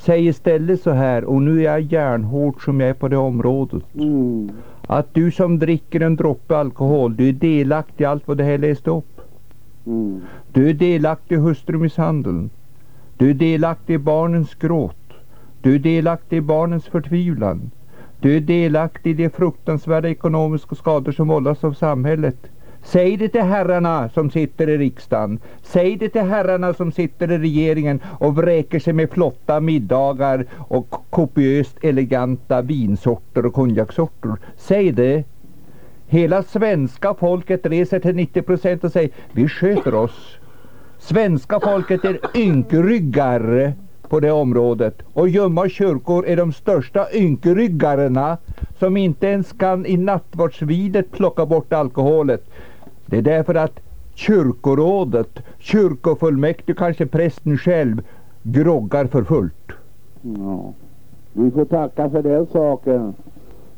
Säg istället så här, och nu är jag järnhård som jag är på det området. Mm. Att du som dricker en droppe alkohol, du är delaktig i allt vad det här läste upp. Mm. Du är delaktig i hustrumisshandeln. Du är delaktig i barnens gråt. Du är delaktig i barnens förtvivlan. Du är delaktig i de fruktansvärda ekonomiska skador som vållas av samhället. Säg det till herrarna som sitter i riksdagen. Säg det till herrarna som sitter i regeringen och vräker sig med flotta middagar och kopiöst eleganta vinsorter och konjaksorter. Säg det. Hela svenska folket reser till 90 procent och säger vi sköter oss. Svenska folket är ynkryggar på det området. Och Ljumma kyrkor är de största ynkryggarna som inte ens kan i nattvardsvidet plocka bort alkoholet. Det är därför att kyrkorådet, kyrkofullmäktige, kanske prästen själv groggar för fullt. Ja. Vi får tacka för den saken.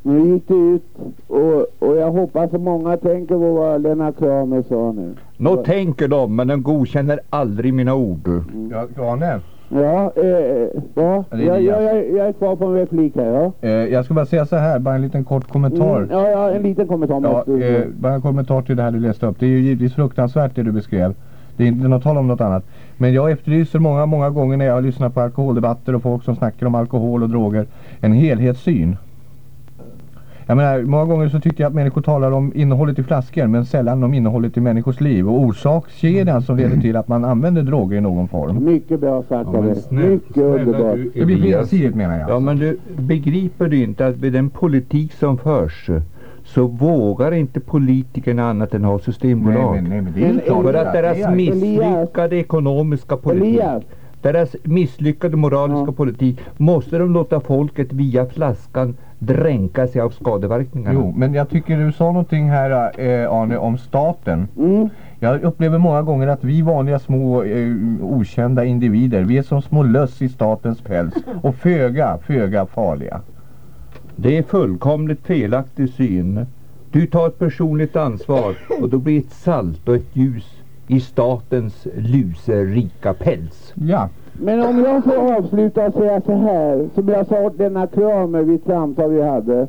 Nu gick det ut och, och jag hoppas att många tänker på vad Lennart Kramer sa nu. Nå tänker de, men de godkänner aldrig mina ord. Ja, Arne. Ja, eh, ja. Jag, jag, jag, jag är kvar på en replik här, ja. Eh, jag ska bara säga så här, bara en liten kort kommentar. Mm, ja, ja, en liten kommentar. Ja, eh, bara en kommentar till det här du läste upp. Det är ju givetvis fruktansvärt det du beskrev. Det är inte något tal om något annat. Men jag efterlyser många, många gånger när jag lyssnar på alkoholdebatter och folk som snackar om alkohol och droger en helhetssyn. Jag menar, många gånger så tycker jag att människor talar om innehållet i flaskor men sällan om innehållet i människors liv och orsakskedjan som leder till att man använder droger i någon form. Mycket bra sagt Ja, Mycket snälla underbart. du, Det blir ensidigt menar jag. Ja men du, begriper du inte att med den politik som förs så vågar inte politikerna annat än ha systembolag. Nej, men- nej, men det är ju För klart att deras misslyckade ekonomiska politik, Elias. deras misslyckade moraliska politik, måste de låta folket via flaskan dränka sig av skadeverkningarna. Jo, men jag tycker du sa någonting här eh, Arne om staten. Mm. Jag upplever många gånger att vi vanliga små eh, okända individer, vi är som små löss i statens päls och föga, föga farliga. Det är fullkomligt felaktig syn. Du tar ett personligt ansvar och då blir ett salt och ett ljus i statens luserika päls. Ja. Men om jag får avsluta och säga så här, som jag sa åt Lennart Kramer vid ett samtal vi hade.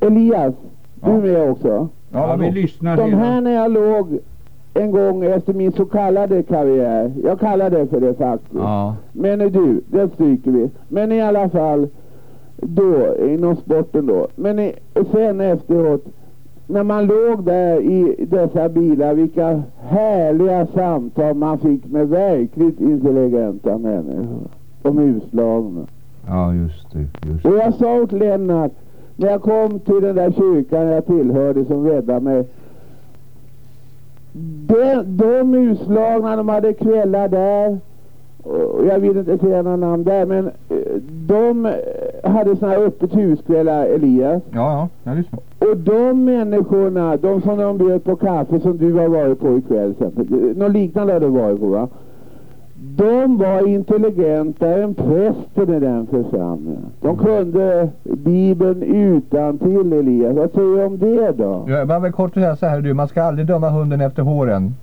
Elias, du är med också. Ja, vi lyssnar De här när jag låg en gång efter min så kallade karriär. Jag kallar det för det faktiskt. Ja. Men är du, det stryker vi. Men i alla fall då, inom sporten då. Men i, sen efteråt, när man låg där i dessa bilar, vilka härliga samtal man fick med verkligt intelligenta människor. De utslagna. Ja, just det. Just Och jag sa åt Lennart, när jag kom till den där kyrkan jag tillhörde som räddade mig. De, de utslagna, de hade kvällar där. Och jag vill inte säga några namn där, men eh, de hade såna här öppet huskvällar, Elias. Ja, ja, jag lyssnar. Och de människorna, de som de bjöd på kaffe som du har varit på ikväll, något liknande har du varit på va? De var intelligentare än prästen i den församlingen. De kunde Bibeln utan till Elias. Vad säger du om det då? Jag bara väl kort säga så här du, man ska aldrig döma hunden efter håren.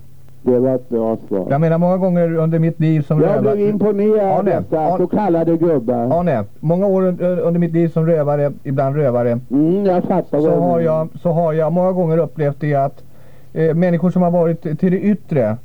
Det var ett bra svar. Jag menar många gånger under mitt liv som Jag blev imponerad av dessa så kallade gubbar. Arne, många år un- under mitt liv som rövare, ibland rövare. Mm, jag fattar så har jag, så har jag många gånger upplevt det att eh, människor som har varit till det yttre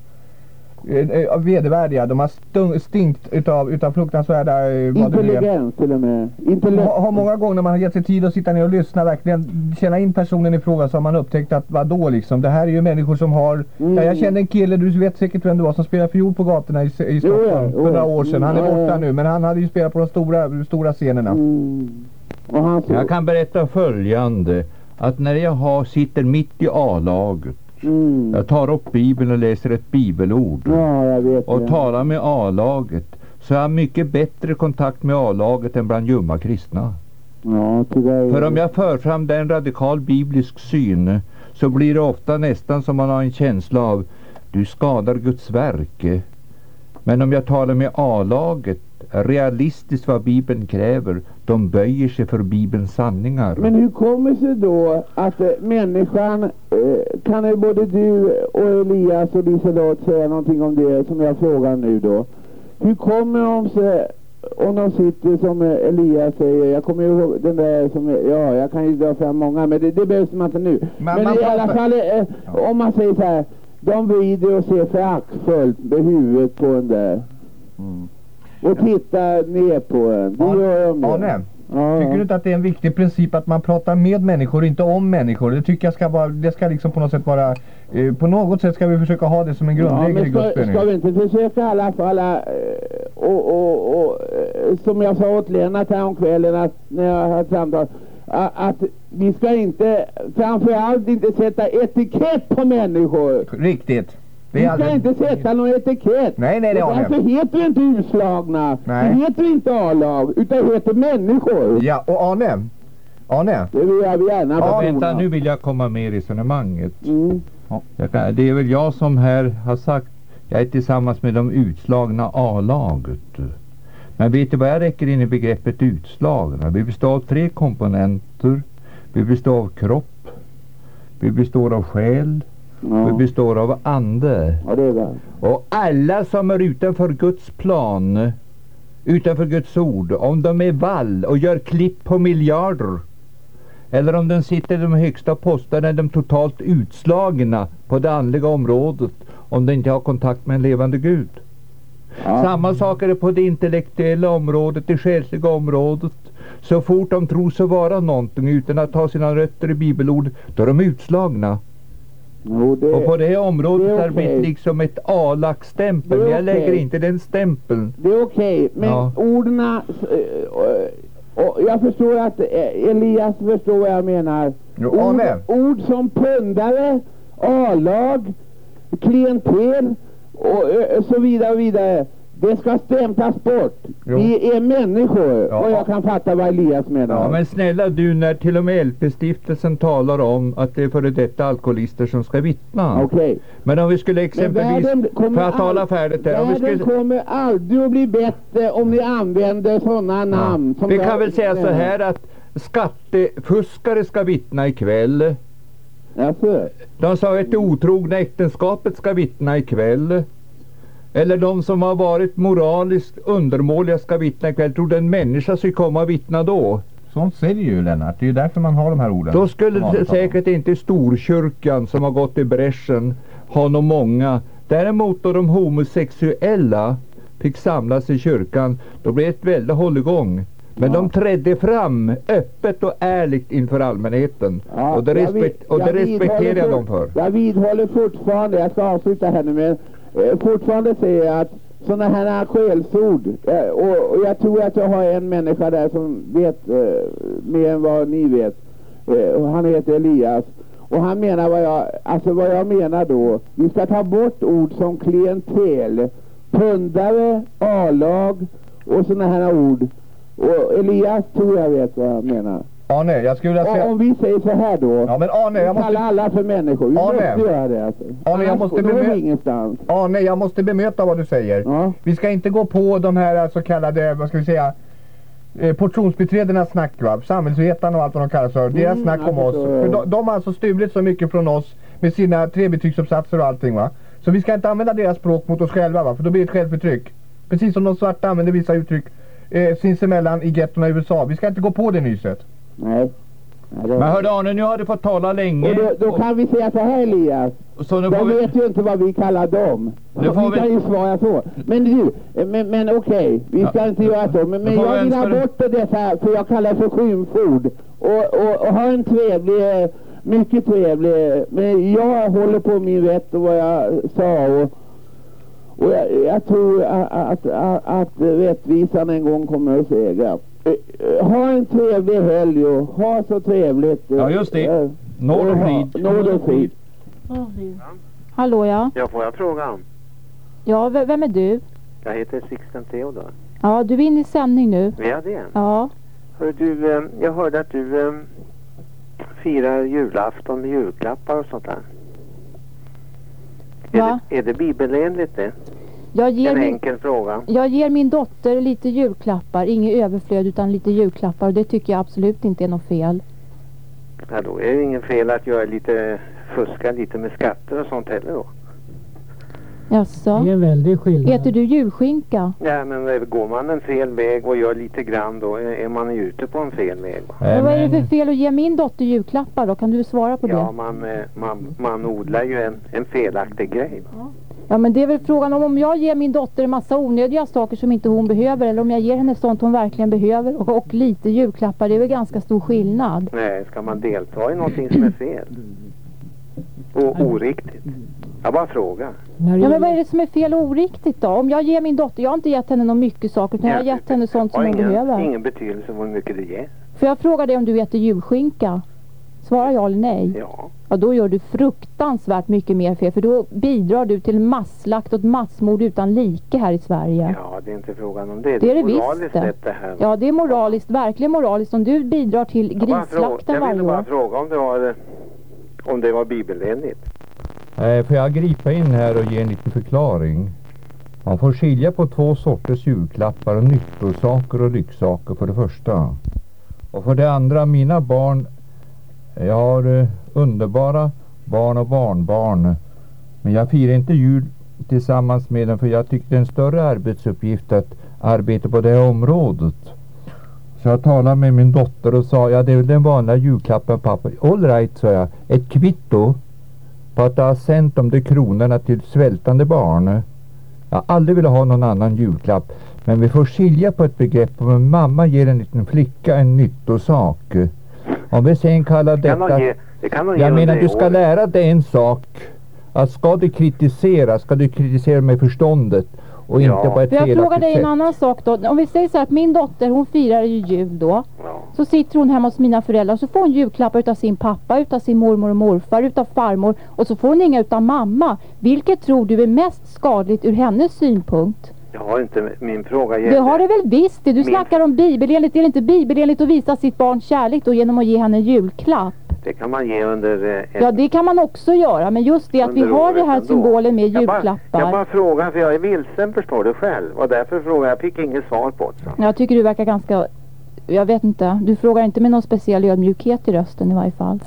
eh, eh, vedervärdiga, de har stung, stinkt utav, utav fruktansvärda eh. Intelligens till och med. Intelle- Har, har många gånger när man har gett sig tid att sitta ner och lyssna verkligen känna in personen i fråga så har man upptäckt att vadå liksom, det här är ju människor som har Mm. ja, Jag kände en kille, du vet säkert vem det var, som spelade fiol på gatorna i, i Jo, Stockholm ja, jo, för några ja. år sedan. Han är ja, borta ja. nu men han hade ju spelat på de stora, stora scenerna. Mm. Jag kan berätta följande. Att när jag har, sitter mitt i A-laget. Mm. Jag tar upp Bibeln och läser ett bibelord. Ja, Och det. talar med A-laget. Så jag har mycket bättre kontakt med A-laget än bland ljumma kristna. Ja. För om jag för fram den radikal biblisk syn så blir det ofta nästan som man har en känsla av du skadar Guds verk. Men om jag talar med A-laget, realistiskt vad Bibeln kräver, de böjer sig för Bibelns sanningar. Men hur kommer det sig då att eh, människan, eh, kan både du och Elias och Liselott säga någonting om det som jag frågar nu då? Hur kommer de sig, om de sitter som eh, Elias säger, jag kommer ihåg den där som, ja jag kan ju dra fram många men det, det behövs man inte nu. Men Men, man i alla fall, eh, om man säger så här, de vrider och ser föraktfullt med huvudet på en där. Och tittar ner på en. Det gör de ju. Arne, Ja, tycker ja. du inte att det är en viktig princip att man pratar med människor inte om människor? Det tycker jag ska vara, det ska liksom på något sätt vara, eh, på något sätt ska vi försöka ha det som en Ja, grundregel i Guds ska, ska vi inte försöka i alla fall eh, och, och, och eh, som jag sa åt Lennart häromkvällen att, när jag hade samtal a- att vi ska inte framförallt inte sätta etikett på människor. Riktigt. Det Vi ska alldeles- inte sätta någon etikett. Nej, nej, det har ni. heter vi inte utslagna. Nej. Vi heter inte A-lag utan heter människor. Ja, och Arne. Arne. Det vill jag gärna Ja, vänta, nu vill jag komma med i resonemanget. Mm. Kan, det är väl jag som här har sagt, jag är tillsammans med de utslagna A-laget. Men vet du vad jag räcker in i begreppet utslagna? Vi består av tre komponenter. Vi består av kropp, vi består av själ, vi består av ande. Ja, det är bra. Och alla som är utanför Guds plan, utanför Guds ord, om de är vall och gör klipp på miljarder, eller om de sitter i de högsta posterna, de totalt utslagna på det andliga området, om de inte har kontakt med en levande Gud. Samma sak är det på det intellektuella området, det själsliga området. Så fort de tror sig vara någonting utan att ha sina rötter i bibelord, då är de utslagna. Jo, det, Och på det området det är är det okej. liksom ett A-lagsstämpel. Men jag lägger inte den stämpeln. Det är okej, men Ja. orden... och, och jag förstår att eh, Elias förstår vad jag menar. Jo, ord, ord som pundare, A-lag, klientel och eh, så vidare och vidare. Det ska stämplas bort. Jo. Vi är människor. Ja. Och jag kan fatta vad Elias menar. Ja, men snälla du, när till och med LP-stiftelsen talar om att det är före detta alkoholister som ska vittna. Okej. Men om vi skulle exempelvis... kommer, jag tala färdigt här? Världen skulle... kommer aldrig att bli bättre om ni använder sådana namn. som Vi kan väl säga så här att skattefuskare ska vittna ikväll. Jaså? De sa att det otrogna äktenskapet ska vittna ikväll. Eller de som har varit moraliskt undermåliga ska vittna ikväll. Tror du en människa ska komma och vittna då? Sånt säger ju Lennart. Det är ju därför man har de här orden. Då skulle Ja, säkert inte Storkyrkan som har gått i bräschen ha någon många. Däremot då de homosexuella fick samlas i kyrkan, då blev det ett väldigt hålligång. Men de trädde fram öppet och ärligt inför allmänheten. Ja, och det, jag respek- vid- och det jag respekterar jag dem för. Jag vidhåller fortfarande, jag ska avsluta här nu eh, Eh, fortfarande säger jag att sådana här skällsord eh, och, och jag tror att jag har en människa där som vet eh, mer än vad ni vet. Eh, och han heter Elias. Och han menar vad jag, alltså vad jag menar då, vi ska ta bort ord som klientel, pundare, A-lag och sådana här ord. Och Elias tror jag vet vad jag menar. Arne, jag skulle vilja säga... om vi säger så här då. Ja men Arne, jag måste... alla för människor. Vi Arne. måste göra det alltså. Arne, jag måste når vi bemö- ingenstans. Arne, jag måste bemöta vad du säger. Ja. Vi ska inte gå på de här så kallade, vad ska vi säga, eh, portionsbiträdenas snack va? Samhällsvetarna och allt vad de kallas för. Deras Mm, snack om jag oss. För de, de har alltså stulit så mycket från oss med sina trebetygsuppsatser och allting va. Så vi ska inte använda deras språk mot oss själva va, för då blir det ett självförtryck. Precis som de svarta använder vissa uttryck eh, sinsemellan i gettorna i USA. Vi ska inte gå på det nyset. Nej. Nej, det- Men hörde Arne, nu har du fått tala länge. och då, då kan vi säga så här Elias. Så nu De vi... vet ju inte vad vi kallar dem. Nu får vi vi- kan ju svara så. Men du, men, men okej, vi ska Ja. inte göra så. Men, men jag vi vill ha bort dessa, för jag kallar det för skymford. Och, och, och ha en trevlig, mycket trevlig, men jag håller på min rätt och vad jag sa. Och, och jag, jag tror att, att, att, att rättvisan en gång kommer att segra. Eh, eh, Ha en trevlig helg och ha så trevligt. eh, Ja, just det. eh, frid. Nåd och frid. Hallå ja. Ja, får jag fråga? Ja, vem är du? Jag heter Sixten Theodor. Ja, du är inne i sändning nu. Är jag det? Ja. Hör du, eh, jag hörde att du eh, firar julafton med julklappar och sånt där. Va? Är det bibelänligt det? Jag ger, En min, enkel fråga. jag ger min dotter lite julklappar, inget överflöd utan lite julklappar och det tycker jag absolut inte är något fel. Ja, då är det ingen fel att göra lite, fuska lite med skatter och sånt heller då. Jaså? Det är en väldig skillnad. Äter du julskinka? Ja, men eh, går man en fel väg och gör lite grann då är är man ju ute på en fel väg. Men vad är det för fel att ge min dotter julklappar då? Kan du svara på Ja, det? man, eh, man, man odlar ju en, en felaktig grej. Va? Ja men det är väl frågan om om jag ger min dotter en massa onödiga saker som inte hon behöver eller om jag ger henne sånt hon verkligen behöver och, och lite julklappar. Det är väl ganska stor skillnad. Nej, ska man delta i någonting som är fel? Och oriktigt? Jag bara frågar. Ja men vad är det som är fel och oriktigt då? Om jag ger min dotter, jag har inte gett henne någon mycket saker utan jag har gett henne sånt som hon ingen, behöver. ingen betydelse hur mycket du ger. Får jag fråga dig om du äter julskinka? Svara ja eller nej. Ja. Ja, då gör du fruktansvärt mycket mer fel för då bidrar du till masslakt och massmord utan like här i Sverige. Ja, det är inte frågan om det. Det är det visst moraliskt det. sett det här. Ja, det är moraliskt, verkligen moraliskt om du bidrar till Jag bara fråga- grisslakten Jag varje ville bara år. fråga om det var, om det var bibelvänligt. Eh, får jag gripa in här och ge en liten förklaring? Man får skilja på två sorters julklappar och nyttosaker och lyxsaker för det första. Och för det andra, mina barn, jag har eh, underbara barn och barnbarn. Men jag firar inte jul tillsammans med dem för jag tyckte det en större arbetsuppgift att arbeta på det här området. Så jag talade med min dotter och sa, ja det är väl den vanliga julklappen pappa. All right, sa jag. Ett kvitto på att jag har sänt de där kronorna till svältande barn. Jag har aldrig velat ha någon annan julklapp. Men vi får skilja på ett begrepp. Om en mamma ger en liten flicka en nyttosak. Om vi sen kallar Kan de detta... ge, det kan Jag menar du ska året. lära dig en sak. Att ska du kritisera, ska du kritisera med förståndet. Och inte på ett Får jag fråga felaktigt dig en sätt. annan sak då? Om vi säger så här att min dotter hon firar ju jul då. Så sitter hon hemma hos mina föräldrar och så får hon julklappar utav sin pappa, utav sin mormor och morfar, utav farmor och så får hon inga utav mamma. Vilket tror du är mest skadligt ur hennes synpunkt? Jag har inte, min fråga Det gäller... har det väl visst det. Du Min- snackar om bibelenligt. Är det inte bibelenligt att visa sitt barn kärlek då genom att ge henne en julklapp? Det kan man ge under eh, Ja det kan man också göra men just det att vi har det året här ändå. symbolen med Jag bara, julklappar. jag bara frågar för jag är vilsen förstår du själv. Och därför frågar jag, fick inget svar på det. Jag tycker du verkar ganska, jag vet inte, du frågar inte med någon speciell ödmjukhet i rösten i varje fall.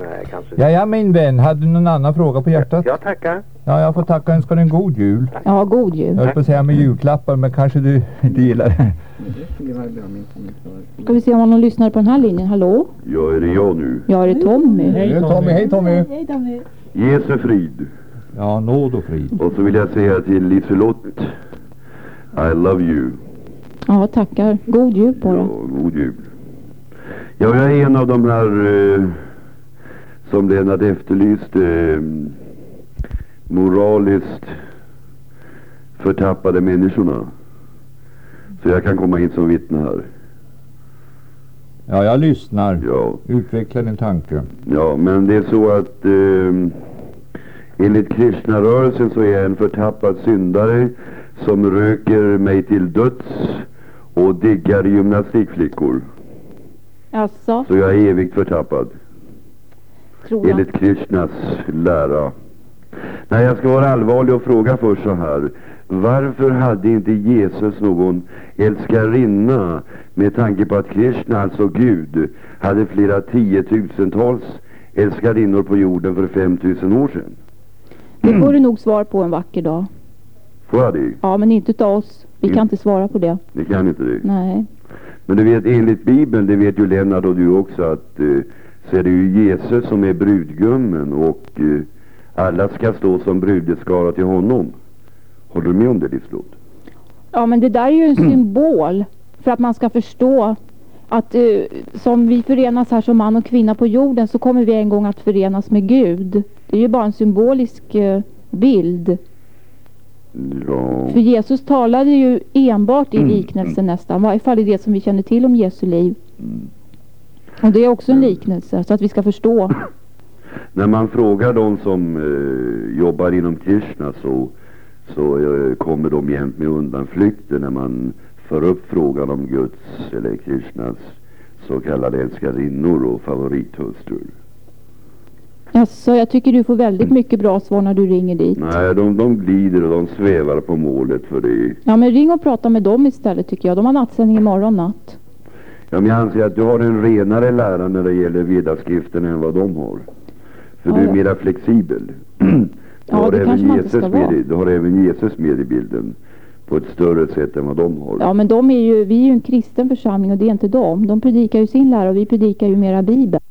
Nej, kanske Ja, ja min vän, hade du någon annan fråga på hjärtat? Jag tackar. Ja, jag får tacka och önska dig en god jul. Ja, god jul. Jag höll på att säga med julklappar, men kanske du inte gillar det. Ska vi se om någon lyssnar på den här linjen. Hallå? Ja, är det jag nu? Ja, är det Tommy? Hej, Tommy. Hej, Tommy. Hej Tommy. Jesu frid. Ja, nåd och frid. Och så vill jag säga till Liselott, I love you. Ja, tackar. God jul på dig. Och god jul. Ja, jag är en av de här eh, som Lennart efterlyste eh, moraliskt förtappade människorna. Så jag kan komma hit som vittne här. Ja, jag lyssnar. Ja. Utveckla din tanke. Ja, men det är så att eh, enligt Krishna-rörelsen så är jag en förtappad syndare som röker mig till döds och diggar gymnastikflickor. Alltså, Så jag är evigt förtappad. Jag. Enligt Krishnas lära. Nej, jag ska vara allvarlig och fråga först så här. Varför hade inte Jesus någon älskarinna med tanke på att Krishna, alltså Gud, hade flera tiotusentals älskarinnor på jorden för 5000 år sedan? Det får du nog svar på en vacker dag. Får jag det? Ja, men inte utav oss. Vi kan inte svara på det. Det kan inte det. Nej. Men du vet, enligt Bibeln, det vet ju Lennart och du också, att eh, så är det ju Jesus som är brudgummen och eh, alla ska stå som brudeskara till honom. Håller du med om det, Liselott? Ja, men det där är ju en symbol för att man ska förstå att eh, som vi förenas här som man och kvinna på jorden så kommer vi en gång att förenas med Gud. Det är ju bara en symbolisk eh, bild. Ja. För Jesus talade ju enbart i liknelse nästan, i varje fall i det som vi känner till om Jesu liv. Och det är också en liknelse, så att vi ska förstå. (clears throat) När man frågar de som eh, jobbar inom Krishna så, så eh, kommer de jämt med undanflykter när man för upp frågan om Guds eller Krishnas så kallade älskarinnor och favorithustrur. Alltså, jag tycker du får väldigt mycket bra svar när du ringer dit. Nej, de, de glider och de svävar på målet för det. Ja, men ring och prata med dem istället tycker jag. De har nattsändning imorgon natt. Ja, men jag anser att du har en renare lära när det gäller vedaskriften än vad de har. För Ja, du är ja. mera flexibel. (clears throat) du, Ja, har även Jesus med i, du har även Jesus med i bilden på ett större sätt än vad de har. Ja, men de är ju, vi är ju en kristen församling och det är inte de. De predikar ju sin lära och vi predikar ju mera Bibeln.